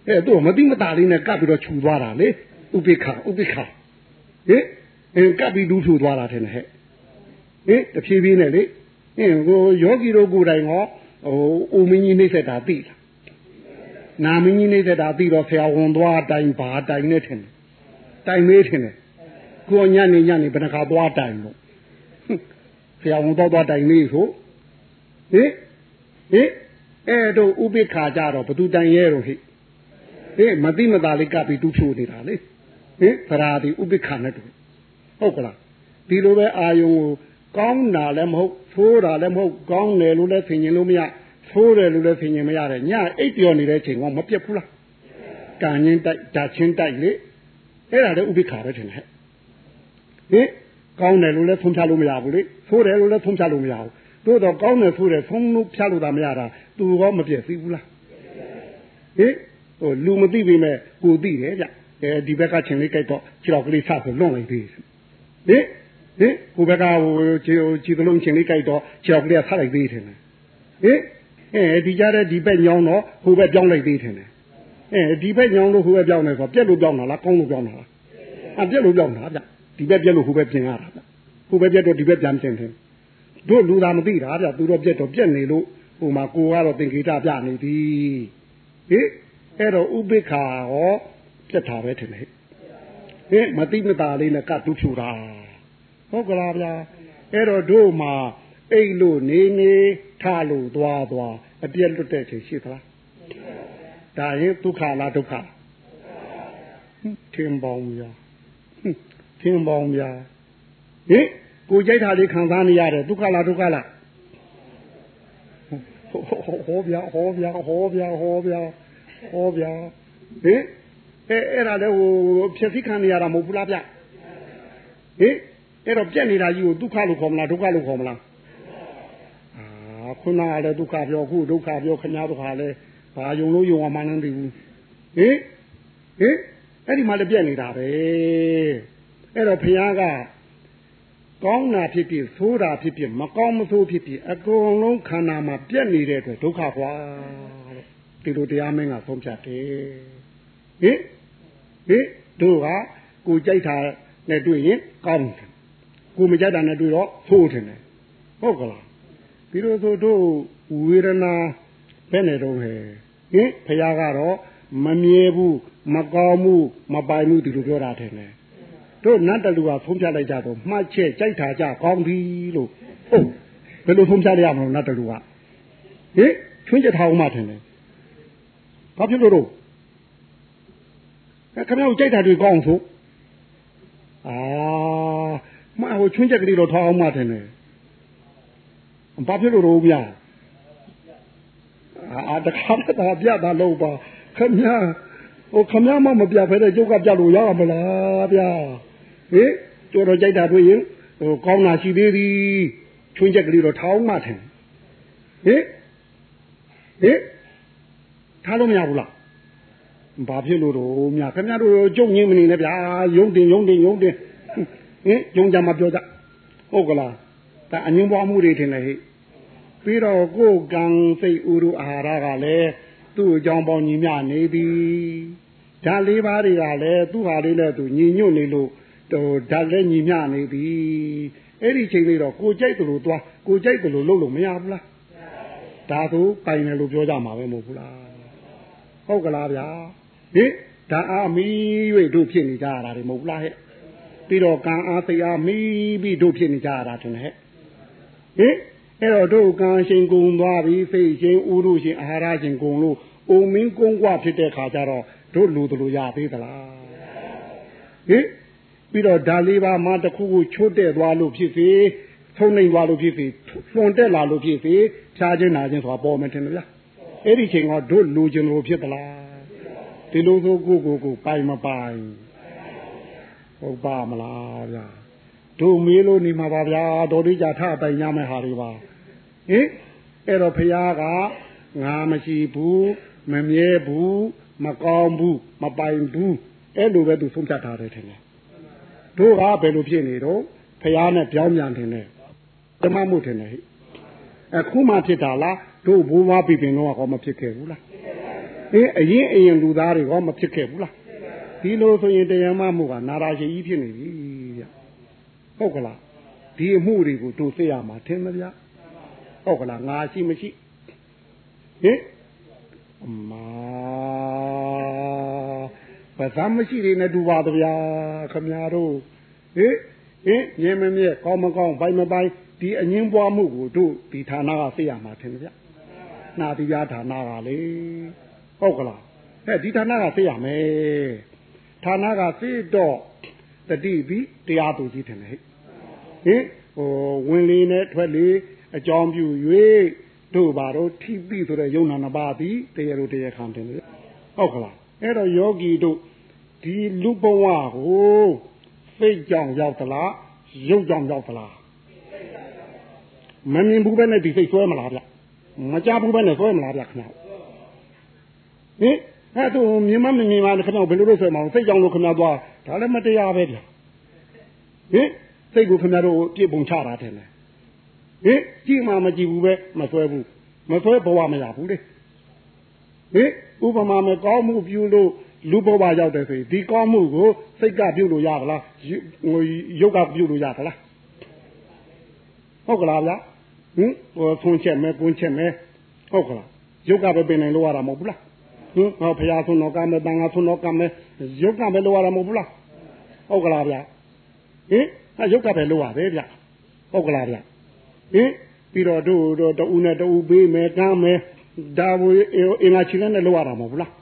အဲသူ့မတိမတာလေးနဲ့ကပ်ပြီးတော့ခြူသွားတာလေဥပိ္ပခဥပိ္ပခဟင်အဲကပ်ပြီးဒူးဖြူသွားတာထင်တယ်ဟဲ့ဟင်တဖြည်းဖြည်းနဲ့လေဟအင်းကိုယောဂီတို့ကိုယ်တိုင်ဟောဟိုအိုမင်းကြီးနှိမ့်ဆက်တာသိလား နာမင်းကြီးနှိမ့်ဆက်တာသိတော့ဆရာဝန်သွားတိုင်ဘာတိုင်နေထင်တယ်တိုင်မေးထင်တယ်ကိုညနေညနေဘယ်နှခါသွားတိုင်လို့ဆရာဝန်တော့သွားတိုင်မေးဆိုဟင်ဟင်အဲ့တော့ဥပိ္ပခာကြတော့ဘသူတိုင်ရဲတော့ဟိဟင်မသိမသာလေးကပ်ပြီးတူးဖြိုနေတာလေဟင်သရာဒီဥပိ္ပခာနဲ့တူဟုတ်ကလားဒီလိုပဲအာယုံကိုကောင်းတာလည်းမဟုတ်သိုးတာလည်းမဟုတ်ကောင်းတယ်လို့လည်းဆင်ញင်လို့မရ သိုးတယ်လို့လည်းဆင်ញင်မရတဲ့ညအိပ်ပျော်နေတဲ့ချိန်ကမပြတ်ဘူးလားကံချင်းတိုက်ဓာချင်းတိုက်လေအဲ့ဒါလည်းဥပိ္ပခာပဲထင်တယ်ဟင်ကောင်းတယ်လို့လည်းသုံးဖြလို့မရဘူးလေသိုးတယ်လို့လည်းသုံးဖြလို့မရဘူးသို့တော့ကောင်းတယ်ဆိုတယ်သုံးလို့ဖြလို့တာမရတာသူရောမပြည့်စည်ဘူးလားဟင်ဟိုလူမသိပေမဲ့ကိုသိတယ်ဗျအဲဒီဘက်ကချင်းလေးကြိုက်တော့ခြေတော်ကလေးဆဆိုလွန့်လိုက်သေးဟင်ဟင်ကိုဘက်ကဟိုခြေခြေသလုံးချင်းလေးကြိုက်တော့ခြေတော်ကလေးဆလိုက်သေးတယ်ဟင် အဲဒီကြတဲ့ဒီဘက်ညောင်းတော့ဟိုဘက်ပြောင်းလိုက်သေးတယ်အဲဒီဘက်ညောင်းလို့ဟိုဘက်ပြောင်းနေဆိုပြက်လို့ပြောင်းတာလားကောင်းလို့ပြောင်းတာလားအပြက်လို့ပြောင်းတာဗျဒီဘက်ပြက်လို့ဟိုဘက်ပြင်ရတာဗျဟိုဘက်ပြက်တော့ဒီဘက်ပြန်ပြင်တယ်တို့လူသာမသိတာဗျသူတော့ပြက်တော့ပြက်နေလို့ဟိုမှာကိုကတော့သင်္ကေတပြနေသည်ဟိအဲ့တော့ဥပိ္ပခာဟောပြက်တာပဲထင်တယ်ဟိမသိမသာလေးနဲ့ကတူးဖြူတာဟုတ်ကလားဗျာအဲ့တော့တို့မှာ အိတ်လို့နေနေထလို့သွားသွားအပြက်လွတ်တဲ့ချိန်ရှိသလားဒါရင်ဒုက္ခလားဒုက္ခထင်ပေါင်းဗျာထင်ပေါင်းဗျာဟိကိုကြိုက်တာလေးခံစားနေရတယ်ဒုက္ခလားဒုက္ခလားဟောဗျာဟောဗျာဟောဗျာဟောဗျာဟောဗျာဟင်အဲအဲ့ဒါလည်းဟိုဖြည့်စည်းခံနေရတာမဟုတ်ဘူးလားဗျဟင်အဲ့တော့ပြက်နေတာကြီးကိုဒုက္ခလို့ခေါ်မလားဒုက္ခလို့ခေါ်မလားအာ ခုနကလည်းဒုက္ခပြောခုဒုက္ခပြောခင်ဗျားတို့ဟာလည်းဘာယုံလို့ယုံအောင်မှန်းနေပြီဟင်ဟင်အဲ့ဒီမှာလည်းပြက်နေတာပဲအဲ့တော့ဘုရားကကောင်းတာဖြစ်ဖြစ်ဆိုးတာဖြစ်ဖြစ်မကောင်းမဆိုးဖြစ်ဖြစ်အကုန်လုံးခန္ဓာမှာပြက်နေတဲ့အတွက်ဒုက္ခကွာဒီလိုတရားမင်းကဆုံးဖြတ်တယ်ဟင်ဟင်တို့ကကိုကြိုက်တာနဲ့တွေ့ရင်ကောင်းတယ်ကိုမကြိုက်တာနဲ့တွေ့တော့ဆိုးတယ်ဟုတ်ကလား ပြီးတော့ဆိုတို့ဝေဒနာဘယ်နဲ့တော့ဟဲ့ဟင်ဘုရားကတော့မမြဲဘူးမကောင်းဘူးမပိုင်ဘူးဒီလိုပြောတာတယ်တို့နတ်တလူကဖုံးပြလိုက်ကြတော့မှတ်ချက်ကြိုက်တာကြကောင်းပြီလို့ဟုတ်ဘယ်လိုဖုံးပြရရမလို့နတ်တလူကဟင်ချွင်းချက်ထားအောင်မှထင်တယ်ဘာဖြစ်လို့တော့အဲခင်ဗျားတို့ကြိုက်တာတွေကောင်းဆိုအာမဟိုချွင်းချက်ကလေးတော့ထားအောင်မှထင်တယ် ဘာဖြစ်လို့တော့ဗျာအာတခါတခါပြတာလို့ပါခင်ဗျာဟိုခမည်းမမပြဖဲတဲ့ကျုပ်ကပြလို့ရမလားဗျာဟေးတော်တော်ကြိုက်တာတွေ့ရင်ဟိုကောင်းတာရှိသေးသည်ချွင်းချက်ကလေးတော့ထောင်းမှထင်ဟေးဟေးထားလို့မရဘူးလားဘာဖြစ်လို့တော့မြခင်ဗျားတို့ကြုံငင်းမနေနဲ့ဗျာယုံတင်ယုံတင်ယုံတင်ဟင်ယုံကြမှာပြောကြဟုတ်ကလားဒါအငင်းပွားမှုတွေထင်လေဟိ ပြီးတော့ကိုယ်ကံစိတ်ဥရုအာဟာရကလည်းသူ့အကြောင်းပေါင်းညီမျှနေသည်ဓာတ်လေးပါးတွေကလည်းသူ့ဟာလေးနဲ့သူညီညွတ်နေလို့ဟိုဓာတ်လည်းညီမျှနေသည်အဲ့ဒီချိန်လေးတော့ကိုကြိုက်တယ်လို့သွားကိုကြိုက်တယ်လို့လုပ်လို့မရဘူးလားဒါဆိုပိုင်တယ်လို့ပြောကြမှာပဲမဟုတ်ဘူးလားဟုတ်ကလားဗျာဟင်ဓာတ်အားမီး၍တို့ဖြစ်နေကြရတာတွေမဟုတ်လားဟဲ့ပြီးတော့ကံအားစိတ်အားမီးပြီးတို့ဖြစ်နေကြရတာထင်တယ်ဟဲ့ဟင် အဲ့တော့တို့ကံရှင်ကုံသွားပြီဖိတ်ရှင်ဥရုရှင်အာဟာရရှင်ကုံလို့အုံမင်းကုံကွာဖြစ်တဲ့ခါကျတော့တို့လူတို့လိုရသေးသလားဟင်ပြီးတော့ဓာလေးပါမှတစ်ခုခုချိုးတဲ့သွားလို့ဖြစ်စေထုံနေသွားလို့ဖြစ်စေလွန်တက်လာလို့ဖြစ်စေဖြားခြင်းနာခြင်းဆိုတာပေါ်မတင်ဘူးလားအဲ့ဒီချိန်ကတို့လူကျင်လို့ဖြစ်သလားဒီလိုဆိုကိုကိုကိုပိုင်မပိုင်ဟုတ်ပါမလားဗျာ တို့မေးလို့နေမှာပါဗျာတော်ဒီကြထပိုင်ရမယ်ဟာတွေပါဟင်အဲ့တော့ဖះကငါမရှိဘူးမမြဲဘူးမကောင်းဘူးမပိုင်ဘူးအဲ့လိုပဲသူဆုံးဖြတ်ထားတယ်ထင်တယ်တို့ကဘယ်လိုဖြစ်နေတော့ဖះနဲ့ပြောင်းပြန်ထင်တယ်ဓမ္မမှုထင်တယ်ဟိအခုမှဖြစ်တာလားတို့ဘိုးဘွားပြပင်တော့ကောမဖြစ်ခဲ့ဘူးလားအေးအရင်အရင်လူသားတွေကောမဖြစ်ခဲ့ဘူးလားဒီလိုဆိုရင်တရားမမှုကနာရာရှိကြီးဖြစ်နေပြီဗျ ဟုတ်ကလားဒီအမှုတွေကိုတို့သိရမှာထင်မဗျဟုတ်ကလားငါရှိမရှိဟင်အမဘာသာမရှိနေနဲ့တူပါတဗျာခမညာတို့ဟင်ဟင်မြင်မမြဲကောင်းမကောင်းဘိုင်မပိုင်ဒီအငင်းပွားမှုကိုတို့ဒီဌာနကသိရမှာထင်ကြနာတိပြဌာနကလေဟုတ်ကလားဟဲ့ဒီဌာနကသိရမယ်ဌာနကသိတော့တတိပြီးတရားသူကြီးထင်တယ်ဟ င်ဟိုဝင်လေနဲ့ထွက်လေအကြောင်းပြု၍တို့ဘာတို့ထိပိဆိုတဲ့ယုံနာနှစ်ပါးသည်တရားတို့တရားခံတယ်ဟုတ်ကလားအဲ့တော့ယောဂီတို့ဒီလူဘဝကိုစိတ်ကြောင့်ရောက်သလားရုပ်ကြောင့်ရောက်သလားမမြင်ဘူးပဲနဲ့ဒီစိတ်ဆွဲမလားဗျမကြဘူးပဲနဲ့ဆွဲမလားဗျခင်ဗျဟင်အဲ့ဒါမြင်မမမြင်မခင်ဗျဘယ်လိုလုပ်ဆွဲမအောင်စိတ်ကြောင့်လို့ခင်ဗျသွားဒါလည်းမတရားပဲဗျဟင် စိတ်ကိုခင်ဗျတို့ပြစ်ပုံချတာတယ်ဟင်ကြည့်မှမကြည့်ဘူးပဲမဆွဲဘူးမဆွဲဘဝမရဘူးလေဟင်ဥပမာမကောင်းမှုပြုလို့လူဘဝရောက်တယ်ဆိုရင်ဒီကောင်းမှုကိုစိတ်ကပြုလို့ရပါလားရုပ်ကပြုလို့ရပါလားဟုတ်ကလားဗျာဟင်ဟိုသွန်းချက်မဲကွန်းချက်မဲဟုတ်ကလားရုပ်ကပဲပင်နိုင်လို့ရတာမဟုတ်ဘူးလားဟင်ဟောဖရာသွန်းတော်ကမဲတန်ခါသွန်းတော်ကမဲရုပ်ကပဲလို့ရတာမဟုတ်ဘူးလားဟုတ်ကလားဗျာဟင် အဲရုပ်ကပဲလို့ရတယ်ဗျဟုတ်ကလားဗျဟင်ပြီးတော့တို့တို့တူနဲ့တူပေးမယ်ကမ်းမယ်ဒါဝေအင်္ဂါချီနဲ့လို့ရတာမဟုတ်ဘူးလား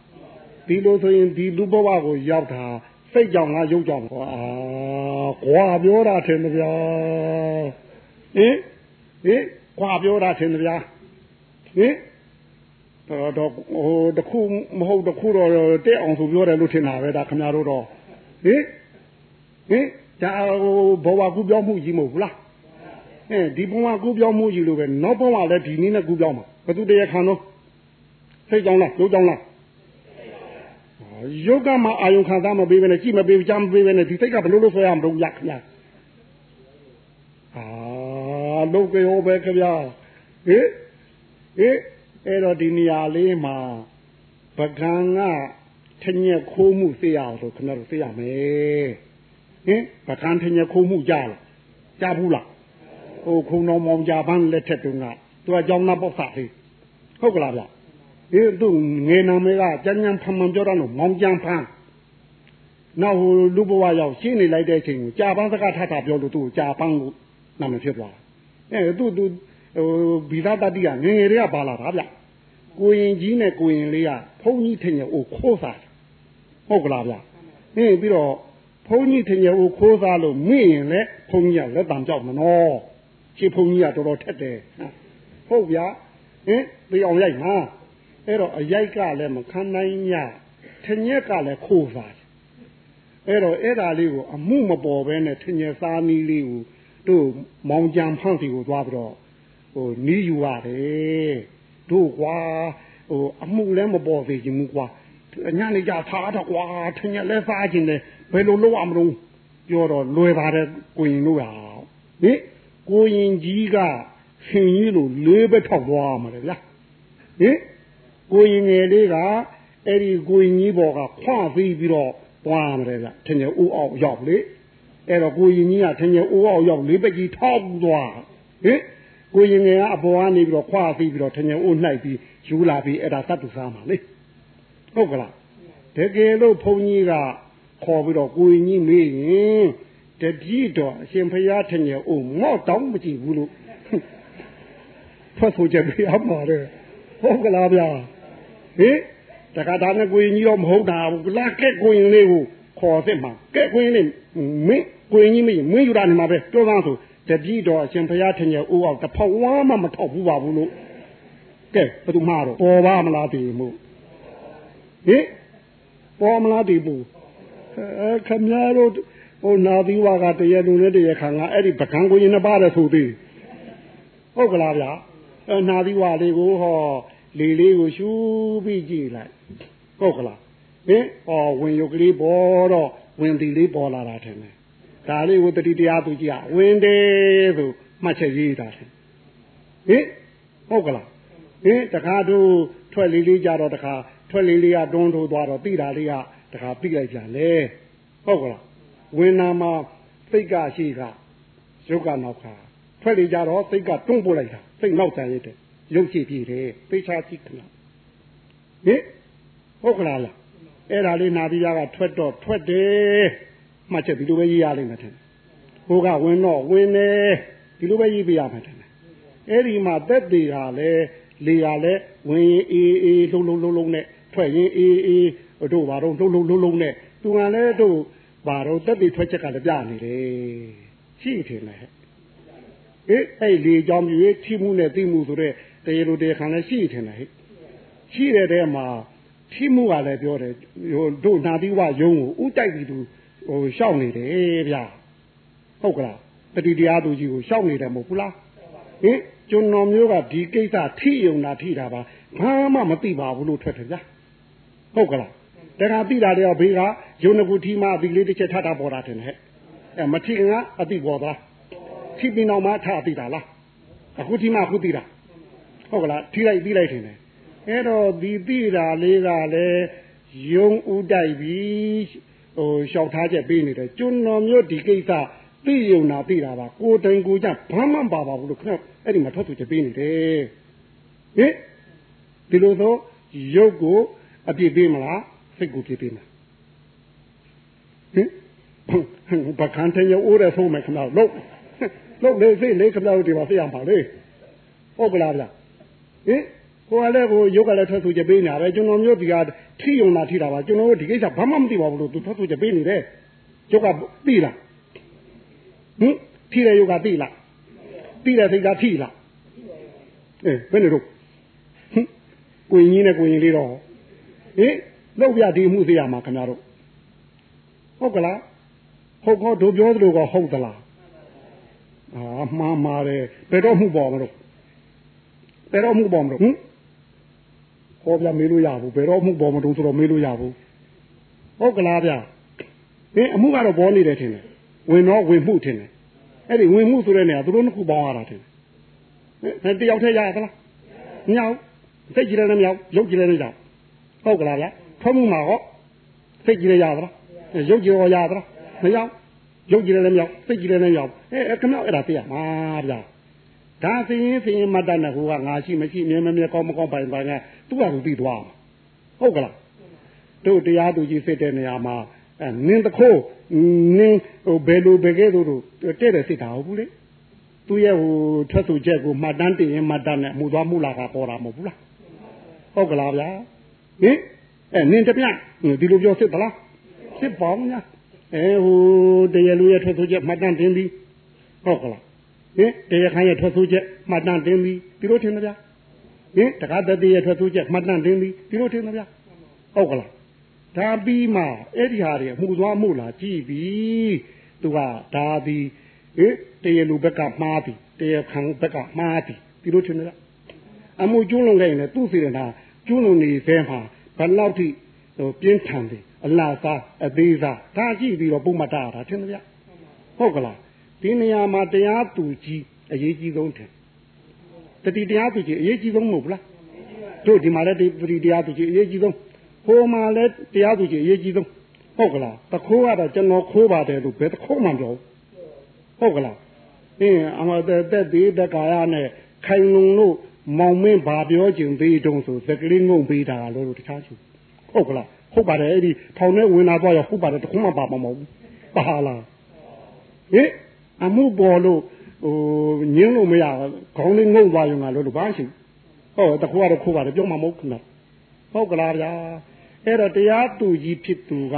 ဒီလိုဆိုရင်ဒီလူဘဝကိုရောက်တာစိတ်ကြောင့်ငါရုပ်ကြောင့်ကွာကွာပြောတာထင်တယ်ဗျာဟင်ဟင်ကွာပြောတာထင်တယ်ဗျာဟင်တော့တော့ဟိုတခုမဟုတ်တခုတော့တဲ့အောင်ဆိုပြောတယ်လို့ထင်တာပဲဒါခင်ဗျားတို့တော့ဟင်ဟင် ဒါဟိုဘဝကူပြောင်းမှုကြီးမဟုတ်ဘူးလားအဲဒီဘဝကူပြောင်းမှုကြီးလို့ပဲနောက်ဘဝလည်းဒီနည်းနဲ့ကူပြောင်းမှာဘသူတရားခံတော့စိတ်ကြောင်းလားရုပ်ကြောင်းလားယုတ်ကမှာအာယုံခံစားမပေးဘဲနဲ့ကြည့်မပေးကြားမပေးဘဲနဲ့ဒီစိတ်ကဘယ်လိုလုပ်ဆွဲရမလို့ရခင်ဗျာအာလုတ်ကြောပဲခင်ဗျာဟေးဟေးအဲ့တော့ဒီနေရာလေးမှာပကံကထညက်ခိုးမှုသိရအောင်ဆိုခင်ဗျားတို့သိရမယ် ဟင်ပကံထညက်ခိုးမှုကြားလားကြားဘူးလားဟိုခုံတော်မောင်ကြပန်းလက်ထက်တုန်းကသူကကြောင်းနာပေါက်စားလေးဟုတ်ကလားဗျဒီသူငယ်နာမေကကြမ်းကြမ်းဖန်ဖန်ပြောတော့မောင်ကြမ်းဖန်နောက်ဟိုလူဘဝရောက်ရှင်းနေလိုက်တဲ့အချိန်ကိုကြာပန်းစကားထထပြောလို့သူ့ကြာပန်းကိုနာမည်ဖြစ်သွားတယ်အဲသူသူဟိုဗီဇတတိကငငယ်တွေကပါလာတာဗျကိုရင်ကြီးနဲ့ကိုရင်လေးကဘုန်းကြီးထင်ရအိုခိုးစားဟုတ်ကလားဗျဟင်းပြီးတော့ ဘုန်းကြီးထင်ရအိုခိုးစားလို့မိရင်လည်းဘုန်းကြီးကလက်တံကြောက်မနော်ရှင်းဘုန်းကြီးကတော်တော်ထက်တယ်ဟုတ်ဗျာဟင်ပြေအောင်ရိုက်ဟာအဲ့တော့အရိုက်ကလည်းမခံနိုင်ညထညက်ကလည်းခိုးစားအဲ့တော့အဲ့ဒါလေးကိုအမှုမပေါ်ဘဲနဲ့ထညက်စားနီးလေးကိုတို့မောင်ကြံဖန့်စီကိုသွားပြီးတော့ဟိုနီးယူရတယ်တို့ကွာဟိုအမှုလည်းမပေါ်သေးချင်ဘူးကွာညနေကြထားတော့ကွာထညက်လည်းစားခြင်းလေ ဘယ်လိုလုပ်ရမလို့ပြောတော့လွယ်ပါတယ်ကိုရင်တို့ဟာဟင်ကိုရင်ကြီးကရှင်ကြီးလိုလေးပဲထောက်သွားမှာလေဗျာဟင်ကိုရင်ငယ်လေးကအဲ့ဒီကိုရင်ကြီးဘော်ကခွပြီးပြီးတော့သွားမယ်ဗျထင်ရဦးအောင်ရောက်လေအဲ့တော့ကိုရင်ကြီးကထင်ရဦးအောင်ရောက်လေးပကြီးထောက်သွားဟင်ကိုရင်ငယ်ကအပေါ်ကနေပြီးတော့ခွပြီးပြီးတော့ထင်ရဦးနှိုက်ပြီးယူလာပြီးအဲ့ဒါတတ်တူစားမှာလေဟုတ်ကလားတကယ်လို့ဘုန်းကြီးက ခေါ်ပြီးတော့ကိုရင်ကြီးမေးရင်တတိတော်အရှင်ဖရာထင်ရဦးမော့တောင်းမကြည့်ဘူးလို့ထွက်ဆိုချက်ပြရမှာလေဟုတ်ကလားဗျာဟင်တခါဒါနဲ့ကိုရင်ကြီးတော့မဟုတ်တာဘူးလာကဲကိုရင်လေးကိုခေါ်စစ်မှာကဲကိုရင်လေးမင်းကိုရင်ကြီးမင်းမင်းယူတာနေမှာပဲပြောသားဆိုတပည့်တော်အရှင်ဘုရားထင်ရဲ့အိုးအောင်တစ်ဖောက်ဝါမှမထောက်ဘူးပါဘူးလို့ကဲဘယ်သူမှတော့ပေါ်ပါမလားတည်မှုဟင်ပေါ်မလားတည်ဘူး အဲခမရတို့ဟိုနာသီဝါကတရလူနဲ့တရခံကအဲ့ဒီပကံကိုရင်နှစ်ပါးလည်းဆိုသေးဟုတ်ကလားဗျာအဲနာသီဝါလေးကိုဟောလေလေးကိုရှူပြီးကြည့်လိုက်ဟုတ်ကလားဟင်ဟောဝင်ရုပ်ကလေးပေါ်တော့ဝင်တီလေးပေါ်လာတာထင်တယ်ဒါလေးကိုတတိတရားသူကြည့်ဝင်တယ်ဆိုမှတ်ချက်ရေးတာထင်ဟင်ဟုတ်ကလားဟင်တခါတို့ထွက်လေးလေးကြတော့တခါထွက်လေးလေးကတွန်းထိုးသွားတော့တိတာလေးက တခါပြိလိုက်ပြန်လေဟုတ်ကလားဝင်နာမှာစိတ်ကရှိကရုပ်ကနောက်ကထွက်လေးကြတော့စိတ်ကတွန်းပို့လိုက်တာစိတ်နောက်တန်ရတဲ့ရုပ်ကြည့်ပြည့်တယ်သိချာကြည့်ခဏဟင်ဟုတ်ကလားလားအဲ့ဒါလေးနာပြီးရကထွက်တော့ထွက်တယ်မှတ်ချက်ဒီလိုပဲရေးရလိမ့်မယ်ထင်ဟိုကဝင်တော့ဝင်တယ်ဒီလိုပဲရေးပြရမယ်ထင်အဲ့ဒီမှာသက်သေးတာလဲလေရလဲဝင်ရင်အေးအေးလုံးလုံးလုံးလုံးနဲ့ထွက်ရင်အေးအေး တို့ဘာတော့လုံးလုံးလုံးလုံးနဲ့သူကလည်းတို့ဘာတော့သက်သေးထွက်ချက်ကလည်းပြနေတယ်ရှိထင်တယ်အေးအဲ့လေကြောင့်မြေထိမှုနဲ့သိမှုဆိုတဲ့တရားလိုတရားခံလည်းရှိထင်တယ်ဟဲ့ရှိတဲ့တဲမှာထိမှုကလည်းပြောတယ်ဟိုတို့နာတိဝယုံကိုဥတိုက်ပြီးသူဟိုရှောက်နေတယ်ဗျာဟုတ်ကလားတတိတရားသူကြီးကိုရှောက်နေတယ်မဟုတ်ဘူးလားဟင်ကျွန်တော်မျိုးကဒီကိစ္စထိယုံတာထိတာပါဘာမှမသိပါဘူးလို့ထွက်တယ်ဗျာဟုတ်ကလား တခါသိတာတော့ဘေးကယုံနကူထီမအတိလေးတစ်ချက်ထတာပေါ်တာတယ်ဟဲ့အဲမထီကအတိပေါ်သားထိပြီးနောက်မှထအတိတာလားအခုထီမအခုသိတာဟုတ်ကလားထိလိုက်ပြီးလိုက်တယ်အဲ့တော့ဒီသိတာလေးကလည်းယုံဥတိုက်ပြီးဟိုလျှောက်ထားချက်ပေးနေတယ်ကျွန်တော်မျိုးဒီကိစ္စသိယုံနာသိတာပါကိုတိုင်ကိုကြဘာမှမပါပါဘူးလို့ခင်ဗျအဲ့ဒီမှာထွက်သူချက်ပေးနေတယ်ဟင်ဒီလိုဆိုရုပ်ကိုအပြစ်ပေးမလား စိတ်ကိုပြစ်ပေးမလားဟင်ဘာခံတဲ့ရုပ်အိုးရဆုံးမယ်ခင်ဗျလို့လို့လေစိတ်လေးခင်ဗျတို့ဒီမှာသိရပါလေဟုတ်ကလားဗျဟင်ကိုယ်ကလည်းကိုရုပ်ကလည်းထွက်သူချက်ပေးနေတာပဲကျွန်တော်မျိုးဒီကထိယုံတာထိတာပါကျွန်တော်တို့ဒီကိစ္စဘာမှမသိပါဘူးလို့သူထွက်သူချက်ပေးနေတယ်ရုပ်ကသိလားဟင်ထိတဲ့ယုတ်ကသိလားသိတဲ့စိတ်ကထိလားအေးဘယ်နဲ့တော့ဟင်ကိုရင်ကြီးနဲ့ကိုရင်လေးတော့ဟင် လောက်ပြဒီမှုသိရမှာခင်ဗျားတို့ဟုတ်ကလားဟုတ်ကောတို့ပြောသလိုကဟုတ်သလားအာမှားပါတယ်ဘယ်တော့မှုပေါ်မလို့ဘယ်တော့မှုပေါ်မလို့ဟင်ဟောပြမေးလို့ရဘူးဘယ်တော့မှုပေါ်မလို့ဆိုတော့မေးလို့ရဘူးဟုတ်ကလားဗျဟင်အမှုကတော့ပေါ်နေတယ်ထင်တယ်ဝင်တော့ဝင်မှုထင်တယ်အဲ့ဒီဝင်မှုဆိုတဲ့နေရာသူတို့နှစ်ခုပေါင်းရတာထင်တယ်တယောက်တည်းရရသလားမရဘူးစိတ်ကြည်လည်းမရဘူးရုပ်ကြည်လည်းမရဘူးဟုတ်ကလားဗျ ထွက်မှုမှာဟောစိတ်ကြည်လည်းရသလားရုပ်ကြည်ရောရသလားမရဘူးရုပ်ကြည်လည်းမရဘူးစိတ်ကြည်လည်းမရဘူးအဲခဏအဲ့ဒါသိရမှာဗျာဒါသိရင်သိရင်မတတ်နဲ့ဟိုကငါရှိမရှိမြဲမြဲကောင်းမကောင်းပိုင်ပိုင်ကသူ့ဟာသူသိသွားဟုတ်ကလားတို့တရားသူကြီးစစ်တဲ့နေရာမှာအဲနင်းတခိုးနင်းဟိုဘယ်လိုဘယ်ကဲသို့တဲ့တဲ့စိတ်တာဟုတ်ဘူးလေသူရဲ့ဟိုထွက်သူချက်ကိုမှတ်တမ်းတင်ရင်မှတ်တမ်းနဲ့မှုသွားမှုလာကပေါ်တာမဟုတ်ဘူးလားဟုတ်ကလားဗျာဟင် အဲနင်းတပြဒီလိုပြောစစ်သလားစစ်ပေါင်းညာအဲဟိုတရားလူရဲ့ထွက်သူချက်မှတ်တမ်းတင်ပြီးဟုတ်ကလားဟင်တရားခိုင်းရဲ့ထွက်သူချက်မှတ်တမ်းတင်ပြီးဒီလိုထင်တယ်ဗျာဟင်တက္ကသတိရဲ့ထွက်သူချက်မှတ်တမ်းတင်ပြီးဒီလိုထင်တယ်ဗျာဟုတ်ကလားဒါပြီးမှအဲ့ဒီဟာတွေမှုသွားမှုလာကြည့်ပြီးသူကဒါပြီးဟင်တရားလူဘက်ကမှားပြီတရားခံဘက်ကမှားပြီဒီလိုထင်တယ်အမှုကျွလွန်ခဲ့ရင်လည်းသူ့စီရင်တာကျွလွန်နေသေးမှာ ဘယ်လောက်ထိဟိုပြင်းထန်တယ်အလားစားအသေးစားဒါကြည့်ပြီးတော့ပုံမတာတာထင်တယ်ဗျဟုတ်ကလားဒီနေရာမှာတရားသူကြီးအရေးကြီးဆုံးတယ်တတိတရားသူကြီးအရေးကြီးဆုံးမဟုတ်ဘူးလားတို့ဒီမှာလည်းတတိတရားသူကြီးအရေးကြီးဆုံးဟိုမှာလည်းတရားသူကြီးအရေးကြီးဆုံးဟုတ်ကလားတခိုးကတော့ကျွန်တော်ခိုးပါတယ်လို့ဘယ်တခိုးမှမပြောဟုတ်ကလားအင်းအမတဲ့တက်သေးတကာရနဲ့ခိုင်လုံလို့ မောင်မင်းဘာပြောကျင်သေးတုံးဆိုသကလေးငုံပေးတာလို့တခြားရှိဟုတ်ကလားဟုတ်ပါတယ်အဲ့ဒီထောင်ထဲဝင်လာတော့ရဟုတ်ပါတယ်တခုမှပါမမဟုတ်ဘူးပါလားဟင်အမှုပေါ်လို့ဟိုညင်းလို့မရခေါင်းလေးငုံသွားရုံကလို့ဘာရှိဟုတ်တခုကတော့ခိုးပါတယ်ပြောမှမဟုတ်ဘူးဟုတ်ကလားဗျာအဲ့တော့တရားသူကြီးဖြစ်သူက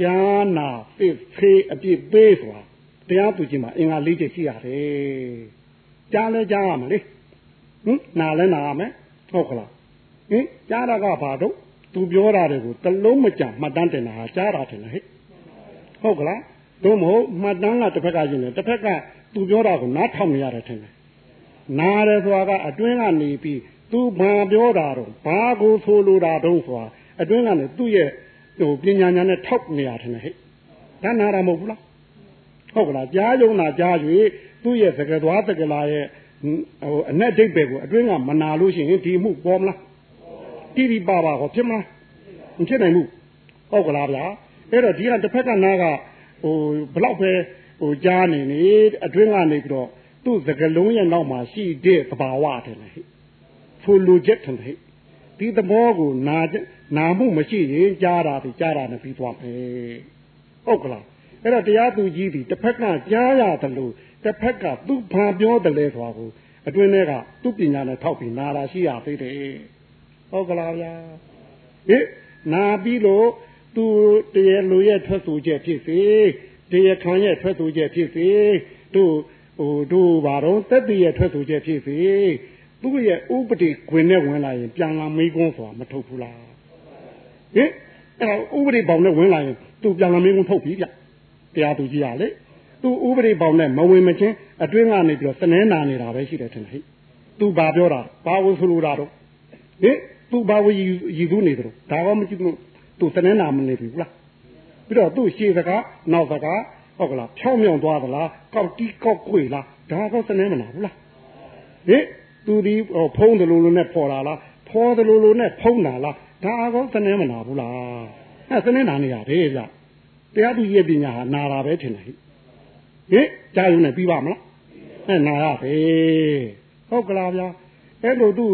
ကြာနာပစ်ဖေးအပြစ်ပေးဆိုတာတရားသူကြီးမှာအင်္ဂါ၄ချက်ရှိရတယ်ကြားလဲကြားရမှာလေ ဟင်နာလဲနာရမယ်ဟုတ်ကလားဟင်ကြားတာကဘာတော့သူပြောတာတွေကိုတလုံးမကြမှတ်တမ်းတင်တာကြားတာတယ်ဟဲ့ဟုတ်ကလားသို့မဟုတ်မှတ်တမ်းကတစ်ဖက်ကရှင်တယ်တစ်ဖက်ကသူပြောတာကိုနားထောင်နေရတယ်ထင်တယ်နားတယ်ဆိုတာကအတွင်းကနေပြီးသူဘာပြောတာတော့ဘာကိုဆိုလိုတာတော့ဆိုတာအတွင်းကနေသူ့ရဲ့ဟိုပညာညာနဲ့ထောက်နေရတယ်ဟဲ့ဒါနာတာမဟုတ်ဘူးလားဟုတ်ကလားကြားယုံတာကြား၍သူ့ရဲ့သကသွားသကလာရဲ့ ဟိုအ내ဒိတ်ပဲကိုအတွင်းကမနာလို့ရှိရင်ဒီမှုပေါ်မလားတိတိပါပါဟောဖြစ်မလားမဖြစ်နိုင်ဘူးဟုတ်ကလားဗျာအဲ့တော့ဒီကတစ်ဖက်ကနားကဟိုဘလောက်ပဲဟိုကြားနေနေအတွင်းကနေပြီးတော့သူသူ့စကလုံးရဲ့နောက်မှာရှိတဲ့သဘာဝတယ်လေဖိုလိုချက်တယ်လေဒီသဘောကိုနာနာမှုမရှိရင်ကြားတာဒီကြားတာနဲ့ပြီးသွားမယ်ဟုတ်ကလားအဲ့တော့တရားသူကြီးဒီတစ်ဖက်ကကြားရတယ်လို့ တစ်ဖက်ကသူ့ဘာပြောတယ်လဲဆိုတာကိုအတွင်းထဲကသူ့ပညာနဲ့ထောက်ပြီးနာတာရှိရသေးတယ်ဟုတ်ကလားဗျာဟင်နာပြီးလို့သူတရားလူရဲ့ထွက်ဆိုချက်ဖြစ်စေတရားခံရဲ့ထွက်ဆိုချက်ဖြစ်စေတို့ဟိုတို့ဘာတော့တက်တည်ရဲ့ထွက်ဆိုချက်ဖြစ်စေသူ့ရဲ့ဥပဒေခွင်နဲ့ဝင်လာရင်ပြန်လာမေးခွန်းဆိုတာမထုတ်ဘူးလားဟင်အဲ့ဥပဒေပေါင်းနဲ့ဝင်လာရင်သူပြန်လာမေးခွန်းထုတ်ပြီဗျတရားသူကြီးရလေ သူဥပဒေပေါင်းနဲ့မဝင်မချင်းအတွင်းကနေပြီးတော့စနေနာနေတာပဲရှိတယ်ထင်တယ်ဟိသူဘာပြောတာဘာဝဆိုလိုတာတော့ဟင်သူဘာဝရည်သူနေတယ်ဒါကောမကြည့်လို့သူစနေနာမနေဘူးလားပြီးတော့သူ့ရှေ့စကားနောက်စကားဟုတ်ကလားဖြောင်းမြောင်သွားသလားကောက်တီးကောက်ခွေလားဒါကောစနေမနာဘူးလားဟင်သူဒီဖုံးတယ်လို့လို့နဲ့ပေါ်လာလားဖော်တယ်လို့လို့နဲ့ဖုံးတာလားဒါကောစနေမနာဘူးလားအဲစနေနာနေရတယ်ဗျတရားသူရဲ့ပညာဟာနာတာပဲထင်တယ်ဟိ ဟင်ကြားရုံနဲ့ပြီးပါမလားအဲနာရပဲဟုတ်ကလားဗျာအဲ့လိုသူ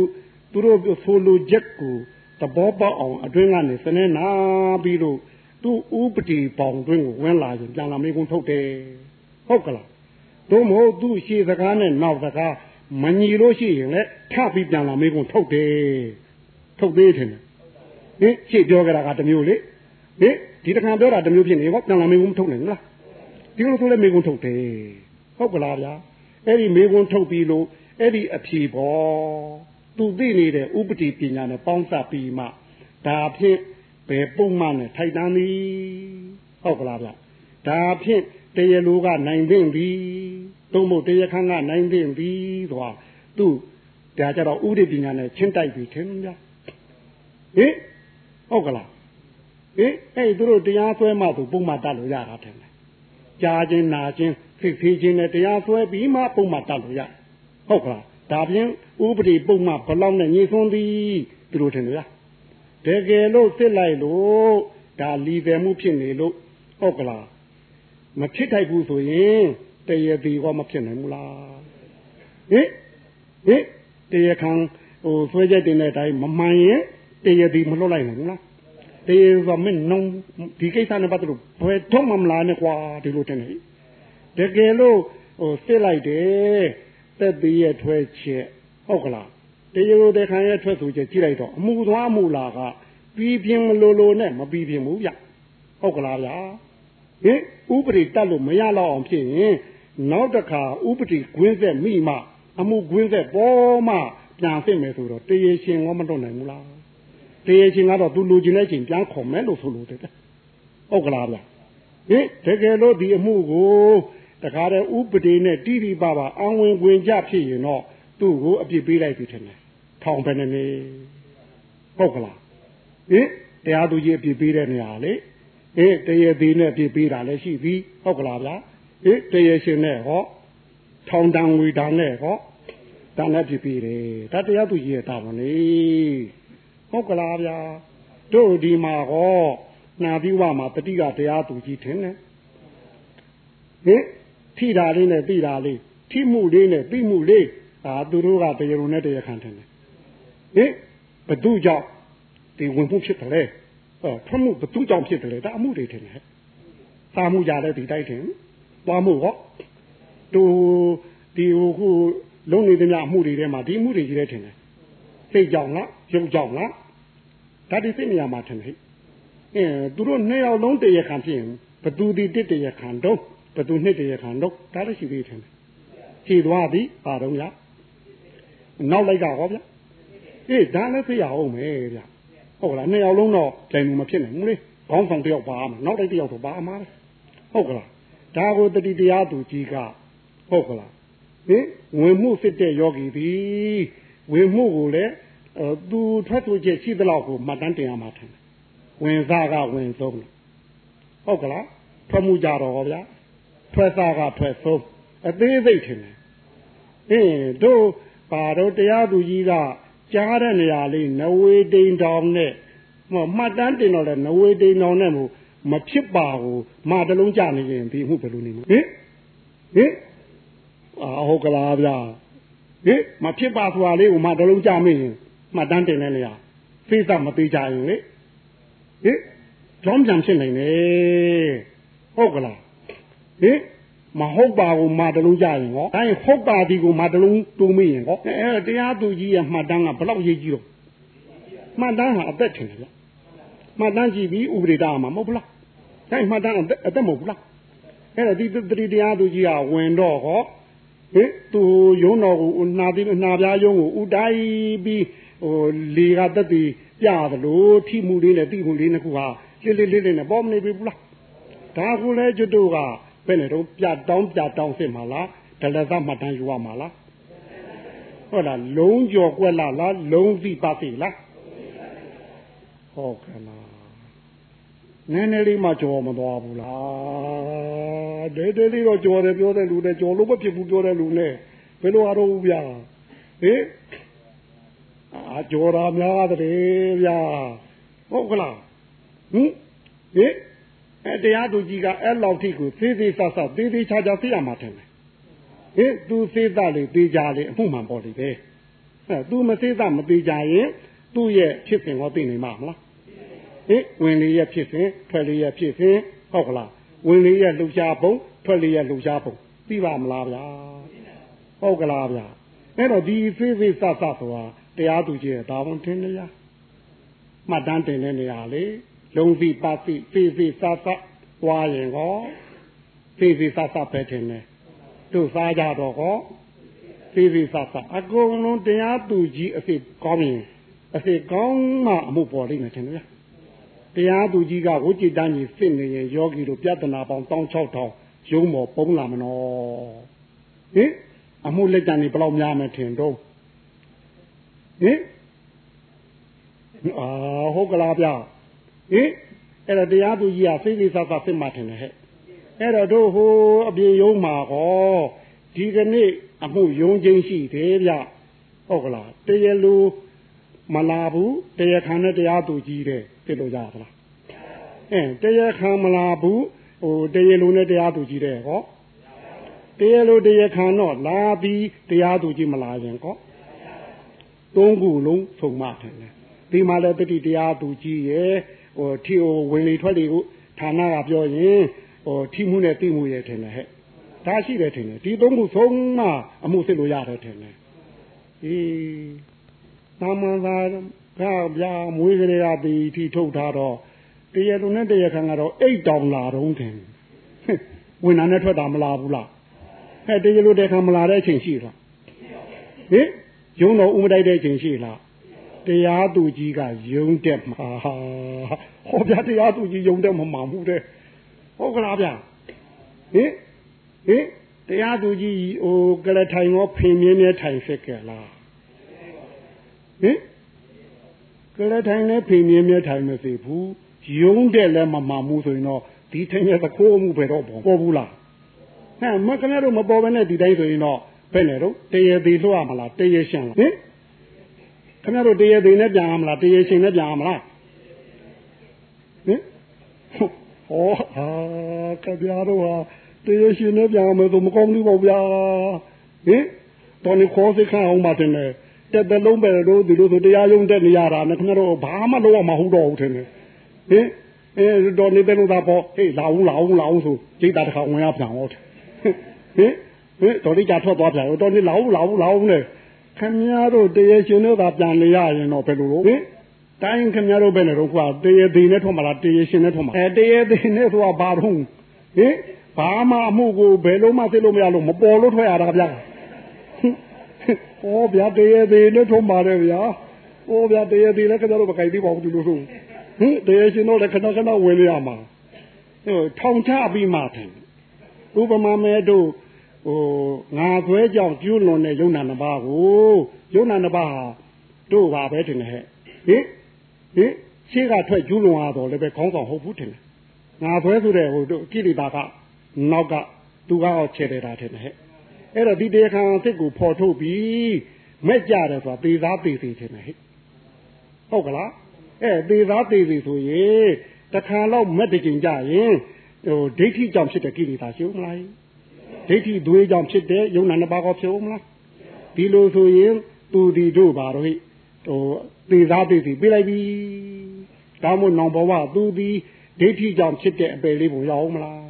သူတို့ဆိုလိုချက်ကိုသဘောပေါက်အောင်အတွင်းကနေစနေနာပြီးတော့သူဥပတိပေါင်တွင်းကိုဝင်လာရင်ပြန်လာမေးခွန်းထုတ်တယ်ဟုတ်ကလားတို့မဟုတ်သူရှေ့စကားနဲ့နောက်စကားမညီလို့ရှိရင်လည်းထပြီးပြန်လာမေးခွန်းထုတ်တယ်ထုတ်သေးတယ်ဟင်ရှေ့ပြောကြတာကတမျိုးလေဟင်ဒီတခါပြောတာတမျိုးဖြစ်နေဟောပြန်လာမေးခွန်းထုတ်နိုင်လား ဒီလိုဆိုလဲမေကွန်းထုတ်တယ်ဟုတ်ကလားဗျာအဲ့ဒီမေကွန်းထုတ်ပြီးလို့အဲ့ဒီအဖြေပေါ်သူသိနေတဲ့ဥပတိပညာနဲ့ပေါင်းစပ်ပြီးမှဒါဖြင့်ဘယ်ပုံမှန်နဲ့ထိုက်တန်းသည်ဟုတ်ကလားဗျဒါဖြင့်တရားလူကနိုင်သိမ့်ပြီသုံးဖို့တရားခန်းကနိုင်သိမ့်ပြီဆိုတာသူဒါကြတော့ဥပဒေပညာနဲ့ချင်းတိုက်ပြီထင်ဗျာဟင်ဟုတ်ကလားဟင်အဲ့သူတို့တရားဆွဲမှသူပုံမှန်တတ်လို့ရတာတယ် ကြားခြင်းနာခြင်းဖိဖိခြင်းနဲ့တရားဆွဲပြီးမှပုံမှန်တတ်လို့ရဟုတ်ကလားဒါပြင်ဥပဒေပုံမှန်ဘလောက်နဲ့ညီဆုံးသည်သူတို့ထင်လို့ရတကယ်လို့စစ်လိုက်လို့ဒါလီတယ်မှုဖြစ်နေလို့ဟုတ်ကလားမဖြစ်ထိုက်ဘူးဆိုရင်တရတီကမဖြစ်နိုင်ဘူးလားဟင်ဟင်တရခံဟိုဆွဲချက်တင်တဲ့အတိုင်းမမှန်ရင်တရတီမလွတ်လိုက်နိုင်ဘူးလား တေးဆိုမင်းနုံဒီကိစ္စနဲ့ပတ်သက်လို့ဘယ်တော့မှမလာနဲ့ကွာဒီလိုတင်နေတကယ်လို့ဟိုစစ်လိုက်တယ်တက်သေးရဲ့ထွဲချက်ဟုတ်ကလားတရားလိုတဲ့ခံရဲ့ထွက်ဆိုချက်ကြည့်လိုက်တော့အမှုသွားမှုလာကပြီးပြင်းမလို့လို့နဲ့မပြီးပြင်းဘူးဗျဟုတ်ကလားဗျာဟင်ဥပဒေတက်လို့မရတော့အောင်ဖြစ်ရင်နောက်တစ်ခါဥပဒေကွင်းဆက်မိမှအမှုကွင်းဆက်ပေါ်မှပြန်ဖြစ်မယ်ဆိုတော့တရားရှင်ကမတွနိုင်ဘူးလား တရားချင်းကတော့သူလူချင်းတဲ့ချင်းပြန်ခေါ်မယ်လို့ဆိုလို့တဲ့ဟုတ်ကလားဗျဟင်တကယ်လို့ဒီအမှုကိုတခါတည်းဥပဒေနဲ့တိတိပပအဝင်ဝင်ကြဖြစ်ရင်တော့သူ့ကိုအပြစ်ပေးလိုက်ပြီထင်တယ်ထောင်ပဲနေနေဟုတ်ကလားဟင်တရားသူကြီးအပြစ်ပေးတဲ့နေရာလေဟင်တရားသေးနဲ့အပြစ်ပေးတာလည်းရှိပြီဟုတ်ကလားဗျဟင်တရားရှင်နဲ့ဟောထောင်တန်ဝေတာနဲ့ဟောဒါနဲ့ပြစ်ပေးတယ်ဒါတရားသူကြီးရဲ့တာဝန်လေ ဟုတ်ကလားဗျာတို့ဒီမှာဟောနာပြီးဝမှာတတိကတရားသူကြီးထင်တယ်ဟင်ထိတာလေးနဲ့ပြီးတာလေးထိမှုလေးနဲ့ပြီးမှုလေးဒါသူတို့ကတရားရုံနဲ့တရားခံထင်တယ်ဟင်ဘသူကြောင့်ဒီဝင်မှုဖြစ်တယ်လေအဲဖမှုဘသူကြောင့်ဖြစ်တယ်လေဒါအမှုတွေထင်တယ်စာမှုကြတဲ့ဒီတိုက်ထင်သွားမှုဟောတူဒီဟိုခုလုံးနေတဲ့ညအမှုတွေထဲမှာဒီအမှုတွေကြီးတဲ့ထင်တယ်စိတ်ကြောင့်လားရုပ်ကြောင့်လား ဒါဒီစိတ်နေရာမှာထင်တယ်အဲသူတို့နှစ်ယောက်လုံးတရခံဖြစ်ရင်ဘသူဒီတစ်တရခံတော့ဘသူနှစ်တရခံတော့ဒါလည်းရှိသေးတယ်ခြေသွားသည်ပါတော့ဗျာနောက်လိုက်ကဟောဗျာအေးဒါလည်းသိရအောင်မယ်ဗျာဟုတ်ကလားနှစ်ယောက်လုံးတော့တိုင်မှုမဖြစ်နိုင်ဘူးလေခေါင်းဆောင်တယောက်ပါမှာနောက်တိုက်တယောက်တော့ပါမှာဟုတ်ကလားဒါကိုတတိတရားသူကြီးကဟုတ်ကလားဟင်ဝင်မှုစစ်တဲ့ယောဂီသည်ဝင်မှုကိုလည်း သူထွက်ဆိုချက်ရှိသလောက်ကိုမှတ်တမ်းတင်ရမှာထင်တယ်ဝင်စားကဝင်ဆုံးဟုတ်ကလားထွက်မှုကြတော့ဗျာထွက်စားကထွက်ဆုံးအသေးစိတ်ထင်တယ်အင်းတို့ပါတော့တရားသူကြီးကကြားတဲ့နေရာလေးနဝေတိန်တောင်နဲ့မှတ်တမ်းတင်တော့လဲနဝေတိန်တောင်နဲ့မို့မဖြစ်ပါဘူးမတလုံးကြနေရင်ဒီမှုဘယ်လိုနေမလဲဟင်ဟင်ဟအာဟုတ်ကလားဗျာဟင်မဖြစ်ပါဆိုတာလေးကိုမှတလုံးကြမင်း မှတ်တမ်းတင်နေလေရဖိစမသေးကြရင်လေဟင်ကြောင်းပြန်ဖြစ်နိုင်တယ်ဟုတ်ကလားဟင်မဟုတ်ပါဘူးမတလုံးကြရင်ဟောဒါရင်ဟုတ်ပါသည်ကိုမတလုံးတူမိရင်ဟောအဲတရားသူကြီးရဲ့မှတ်တမ်းကဘလောက်ရေးကြီးတော့မှတ်တမ်းဟာအသက်ထင်တယ်ဗျမှတ်တမ်းကြည့်ပြီးဥပဒေတာမှာမဟုတ်ဘူးလားဒါမှတ်တမ်းအသက်မဟုတ်ဘူးလားအဲ့ဒါဒီတတိတရားသူကြီးကဝင်တော့ဟောဟင်သူယုံတော်ကိုနာပြီးနာပြားယုံကိုဥတိုင်းပြီး ဟိုလေကတက်တည်ပြသလိုထိမှုလေးနဲ့တိမှုလေးနှစ်ခုဟာလေးလေးလေးလေးနဲ့ပေါ်မနေပြီဘူးလားဒါကူလဲကျွတ်တို့ကဘယ်နဲ့တော့ပြတောင်းပြတောင်းစစ်မှာလားဒလသမှတ်တမ်းယူရမှာလားဟုတ်လားလုံးကြော်ကွက်လားလားလုံးသိပါသိလားဟုတ်ကဲ့လားနည်းနည်းလေးမှကြော်မသွားဘူးလားဒဲဒဲလေးတော့ကြော်တယ်ပြောတဲ့လူနဲ့ကြော်လို့မဖြစ်ဘူးပြောတဲ့လူနဲ့ဘယ်လိုအားတော့ဘူးဗျာဟင် အာကြော်တာများတယ်ဗျာဟုတ်ကလားဟင်ဟင်အဲတရားသူကြီးကအဲ့လောက်ထိကိုသေးသေးဆဆသေးသေးချာချာသိရမှာတယ်ဟင်သူသေးတာလေသေးကြလေအမှုမှန်ပေါ်လေပဲအဲသူမသေးတာမသေးကြရင်သူ့ရဲ့ဖြစ်စဉ်ကိုသိနိုင်မှာမလားဟင်ဝင်လေးရဲ့ဖြစ်စဉ်ထွက်လေးရဲ့ဖြစ်စဉ်ဟုတ်ကလားဝင်လေးရဲ့လှူရှားပုံထွက်လေးရဲ့လှူရှားပုံသိပါမလားဗျာဟုတ်ကလားဗျာအဲ့တော့ဒီသေးသေးဆဆဆိုတာ တရားသူကြီးရဲ့ဒါဝန်ထင်နေရမှတ်တမ်းတင်တဲ့နေရာလေလုံးစီပါစီဖေးဖေးဆဆွားရင်ကောဖေးဖေးဆဆပဲထင်တယ်တို့စားကြတော့ကောဖေးဖေးဆဆအကုန်လုံးတရားသူကြီးအစ်ကောင်းရင်အစ်ကောင်းမှအမှုပေါ်လိမ့်မယ်ထင်တယ်တရားသူကြီးကဝိจิတန်းကြီးစစ်နေရင်ယောဂီတို့ပြဿနာပေါင်း16000ရုံးမော်ပုံးလာမနော်ဟင်အမှုလက်တန်နေဘယ်လောက်များမယ်ထင်တော့ ဟင်အာဟုတ်ကလားဗျာဟင်အဲ့တော့တရားသူကြီးကစိတ်လေးစားစားစစ်မှထင်တယ်ဟဲ့အဲ့တော့တို့ဟိုအပြေယုံမှာဟောဒီကနေ့အမှုယုံချင်းရှိတယ်ဗျဟုတ်ကလားတရလူမလာဘူးတရားခံတဲ့တရားသူကြီးတဲ့ပြလို့ရသလားအဲတရားခံမလာဘူးဟိုတရားလူနဲ့တရားသူကြီးတဲ့ဟောတရားလူတရားခံတော့လာပြီးတရားသူကြီးမလာရင်ဟော သုံးခုလုံးဆုံမထင်တယ်ဒီမှာလည်းတတိတရားသူကြီးရဲ့ဟိုထီဟိုဝင်လေထွက်လေကိုဌာနကပြောရင်ဟိုထီမှုနဲ့တိမှုရဲ့ထင်တယ်ဟဲ့ဒါရှိတယ်ထင်တယ်ဒီသုံးခုဆုံးမှအမှုစစ်လို့ရတယ်ထင်တယ်အေးသာမန်သာကဗျာမွေးကလေးကဒီထီထုတ်ထားတော့တရလုံးနဲ့တရခံကတော့အိတ်တောင်လာတော့ထင်ဝင်နာနဲ့ထွက်တာမလာဘူးလားဟဲ့တရလို့တခံမလာတဲ့အချိန်ရှိလားဟင် ရုံတော်ဥမတိုက်တဲ့အချိန်ရှိလားတရားသူကြီးကယုံတက်မှာဟောဗျာတရားသူကြီးယုံတက်မှာမဟုတ်တဲ့ဟုတ်ကလားဗျာဟင်ဟင်တရားသူကြီးဟိုကလထိုင်ရောဖင်မြင်းမြဲထိုင်ဖြစ်ကြလားဟင်ကလထိုင်နဲ့ဖင်မြင်းမြဲထိုင်မသိဘူးယုံတဲ့လည်းမမှန်ဘူးဆိုရင်တော့ဒီထင်ရသခိုးမှုပဲတော့ပေါ်ဘူးလားဟဲ့မကလည်းတော့မပေါ်ဘဲနဲ့ဒီတိုင်းဆိုရင်တော့ ဘယ်နဲ့တော့တရေသေးလွှတ်ရမလားတရေရှင်းလားဟင်ခင်ဗျားတို့တရေသိနဲ့ပြန်ရမလားတရေရှင်နဲ့ပြန်ရမလားဟင်ဟောဟာခင်ဗျားတို့ဟာတရေရှင်နဲ့ပြန်ရမယ်ဆိုမကောင်းဘူးပေါ့ဗျာဟင်တော်နေခေါ်စိတ်ခန့်အောင်ပါတင်တယ်တက်တလုံးပဲတို့ဒီလိုဆိုတရားရုံးတက်နေရတာနဲ့ခင်ဗျားတို့ဘာမှလုပ်ရမှာဟုတ်တော့ဘူးထင်တယ်ဟင်အဲတော်နေတဲ့လို့သာပေါ့ဟေးလာဦးလာဦးလာဦးဆိုจิตတာတစ်ခါဝင်ရပြန်ဟုတ်ဟင် ဟင်တော်လေးကြထွက်သွားပြန်တော်နေလာဦးလာဦးလာဦးနဲ့ခင်ဗျားတို့တရေရှင်တို့ကပြန်လေရရင်တော့ဘယ်လိုလုပ်ဟင်တိုင်းခင်ဗျားတို့ပဲနဲ့တော့ကွာတရေသေးနဲ့ထွက်မလားတရေရှင်နဲ့ထွက်မလားအဲတရေသေးနဲ့ဆိုတာဘာတော့ဟင်ဘာမှအမှုကိုဘယ်လုံးမှသိလို့မရလို့မပေါ်လို့ထွက်ရတာဗျာဟောဗျာတရေသေးနဲ့ထွက်ပါတယ်ဗျာဟောဗျာတရေသေးလည်းခင်ဗျားတို့မကြိုက်သေးပါဘူးဒီလိုဆိုဟင်တရေရှင်တို့လည်းခဏခဏဝင်ရမှာဟိုထောင်ချပြီးမှတယ်ဥပမာမဲ့တို့ ဟိုငါဆွဲကြောင့်ကျူးလွန်တဲ့ယုံနာနှစ်ပါးကိုယုံနာနှစ်ပါးဟာတို့ပါပဲတင်တယ်ဟဲ့ဟင်ဟင်ရှေ့ကထွက်ကျူးလွန်ရတော့လည်းပဲခေါင်းဆောင်ဟုတ်ဘူးတင်တယ်ငါဆွဲဆိုတဲ့ဟိုတို့ကိလေသာကနောက်ကသူကတော့ခြေတယ်တာတင်တယ်ဟဲ့အဲ့တော့ဒီတရားခံအစ်စ်ကိုဖော်ထုတ်ပြီးမဲ့ကြတယ်ဆိုတာသေသားသေသေးတင်တယ်ဟဲ့ဟုတ်ကလားအဲသေသားသေသေးဆိုရင်တခါတော့မက်တကြင်ကြရင်ဟိုဒိဋ္ဌိကြောင့်ဖြစ်တဲ့ကိလေသာရှုံးမလား ဒိဋ္ဌိသွေးကြောင့်ဖြစ်တဲ့ယုံနာနှစ်ပါးကောဖြစ်ဦးမလားဒီလိုဆိုရင်သူဒီတို့ပါတော့ဟိဟိုသေသားသေစီပြေးလိုက်ပြီဒါမှမဟုတ်နောင်ဘဝသူဒီဒိဋ္ဌိကြောင့်ဖြစ်တဲ့အပယ်လေးပုံရအောင်မလား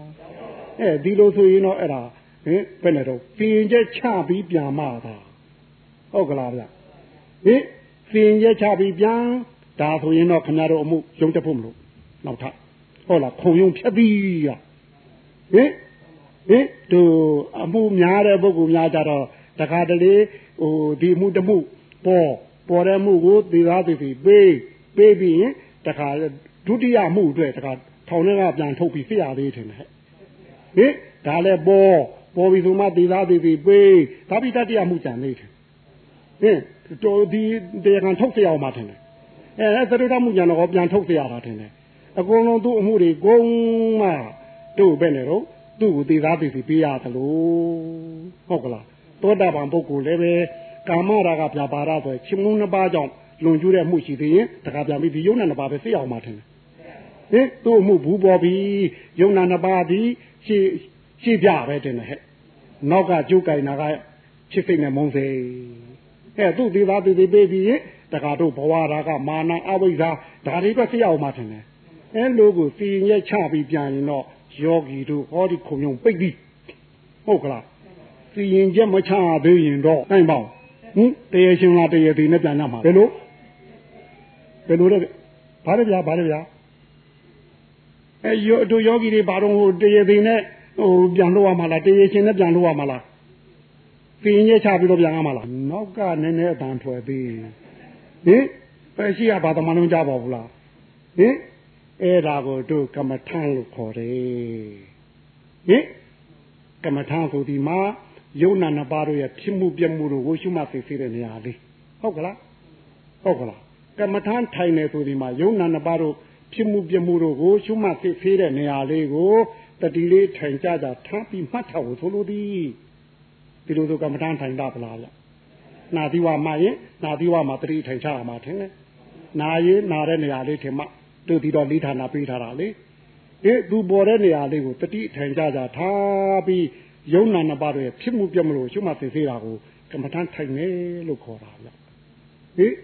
အဲဒီလိုဆိုရင်တော့အဲ့ဒါဟင်ဘယ်နဲ့တော့ပြင်ချက်ချပြီးပြန်မှသာဟုတ်ကလားဗျဟင်ပြင်ချက်ချပြီးပြန်ဒါဆိုရင်တော့ခင်ဗျားတို့အမှုရုံတက်ဖို့မလို့နောက်ထပ်ဟုတ်လားခုံယုံဖြတ်ပြီးရဟင် ဟင်သူအမှုများတဲ့ပုဂ္ဂိုလ်များကြတော့တခါတလေဟိုဒီမှုတမှုပေါ်ပေါ်တဲ့မှုကိုသေသားသေစီပေးပေးပြီးရင်တခါဒုတိယမှုအတွက်တခါထောင်ထဲကပြန်ထုတ်ပြီးဖြစ်ရသေးတယ်ဟဲ့ဟင်ဒါလည်းပေါ်ပေါ်ပြီးဆိုမှသေသားသေစီပေးဒါပြီးတတိယမှုကြံနေတယ်ဟင်တော်ဒီတရားခံထုတ်ပြရအောင်မထင်တယ်အဲသရုတ်မှုကြံတော့ပြန်ထုတ်ပြရတာထင်တယ်အကုန်လုံးသူ့အမှုတွေကုန်မှတို့ပဲနေတော့ သူ့ကိုသေသားသေစီပေးရသလိုဟုတ်ကလားသောတာပန်ပုဂ္ဂိုလ်လည်းပဲကာမရာဂပြပါရဆိုချင်းမုန်းနှစ်ပါးကြောင့်လွန်ကျူးတဲ့မှုရှိသေးရင်တခါပြန်ပြီးဒီယုံနာနှစ်ပါးပဲသိအောင်မှထင်တယ်ဟင်သူ့အမှုဘူးပေါ်ပြီးယုံနာနှစ်ပါးဒီရှေ့ရှေ့ပြပဲတင်တယ်ဟဲ့နောက်ကကျုပ်ကင်နာကချစ်စိတ်နဲ့မုန်းစိတ်ဟဲ့သူ့သေးသားသေးသေးပေးပြီးတခါတို့ဘဝရာကမာနအဝိဇ္ဇာဒါတွေပဲသိအောင်မှထင်တယ်အဲလိုကိုစီရင်ရချပြီးပြန်ရင်တော့ ယောဂီတို့ဟောဒီခုံယုံပိတ်ပြီးဟုတ်ကလားစီရင်ချက်မချသေးရင်တော့နိုင်ပါဟင်တရေရှင်လားတရေသေးနဲ့ပြန်ရမှာဘယ်လိုဘယ်လိုလဲဘာလဲဗျာဘာလဲဗျာအဲယောတို့ယောဂီတွေဘာတော့ဟိုတရေသေးနဲ့ဟိုပြန်လို့ရမှာလားတရေရှင်နဲ့ပြန်လို့ရမှာလားစီရင်ချက်ချပြီးတော့ပြန်ရမှာလားနောက်ကနည်းနည်းအတန်ထွက်သေးဟင်ပဲရှိရဘာသမလုံးကြပါဘူးလားဟင် အဲ့ဒါကိုတို့ကမ္မထံလို့ခေါ်တယ်ဟင်ကမ္မထံဆိုဒီမှာယုံနာနှစ်ပါးတို့ရဲ့ဖြစ်မှုပြမှုတို့ကိုရှုမှတ်သိသိတဲ့နေရာလေးဟုတ်ကလားဟုတ်ကလားကမ္မထံထိုင်နေဆိုဒီမှာယုံနာနှစ်ပါးတို့ဖြစ်မှုပြမှုတို့ကိုရှုမှတ်သိသိတဲ့နေရာလေးကိုတတိလေးထိုင်ကြကြထားပြီးမှတ်ထားဖို့ဆိုလိုသည်ဒီလိုဆိုကမ္မထံထိုင်တာပလားဗျနာသီဝမှာရင်နာသီဝမှာတတိထိုင်ချရမှာထင်တယ်နာရင်နာတဲ့နေရာလေးထင်မှ တို့ဒီတော့လေးဌာနပေးထားတာလေအေးသူပေါ်တဲ့နေရာလေးကိုတတိထိုင်ကြကြထားပြီးယုံနာနှစ်ပါးရဲ့ဖြစ်မှုပြတ်မလို့ရှုမှသိသေးတာကိုကမ္မထန်ထိုင်နေလို့ခေါ်တာဗျဟေး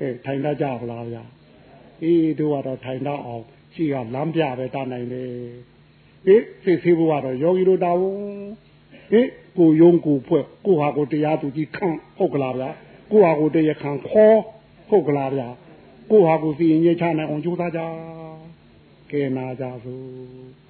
အဲထိုင်တတ်ကြပါလားဗျအေးတို့ကတော့ထိုင်တော့အောင်ရှိကလမ်းပြပဲတာနိုင်တယ်ဟေးသိသေးဖို့ကတော့ယောဂီတို့တောင်းဟေးကိုယုံကိုဖွဲ့ကိုဟာကိုတရားသူကြီးခံဟုတ်ကလားဗျကိုဟာကိုတရားခံခေါ်ဟုတ်ကလားဗျ ကိုဟာကိုစီရင်ချနိုင်အောင်ကြိုးစားကြကဲနာကြစို့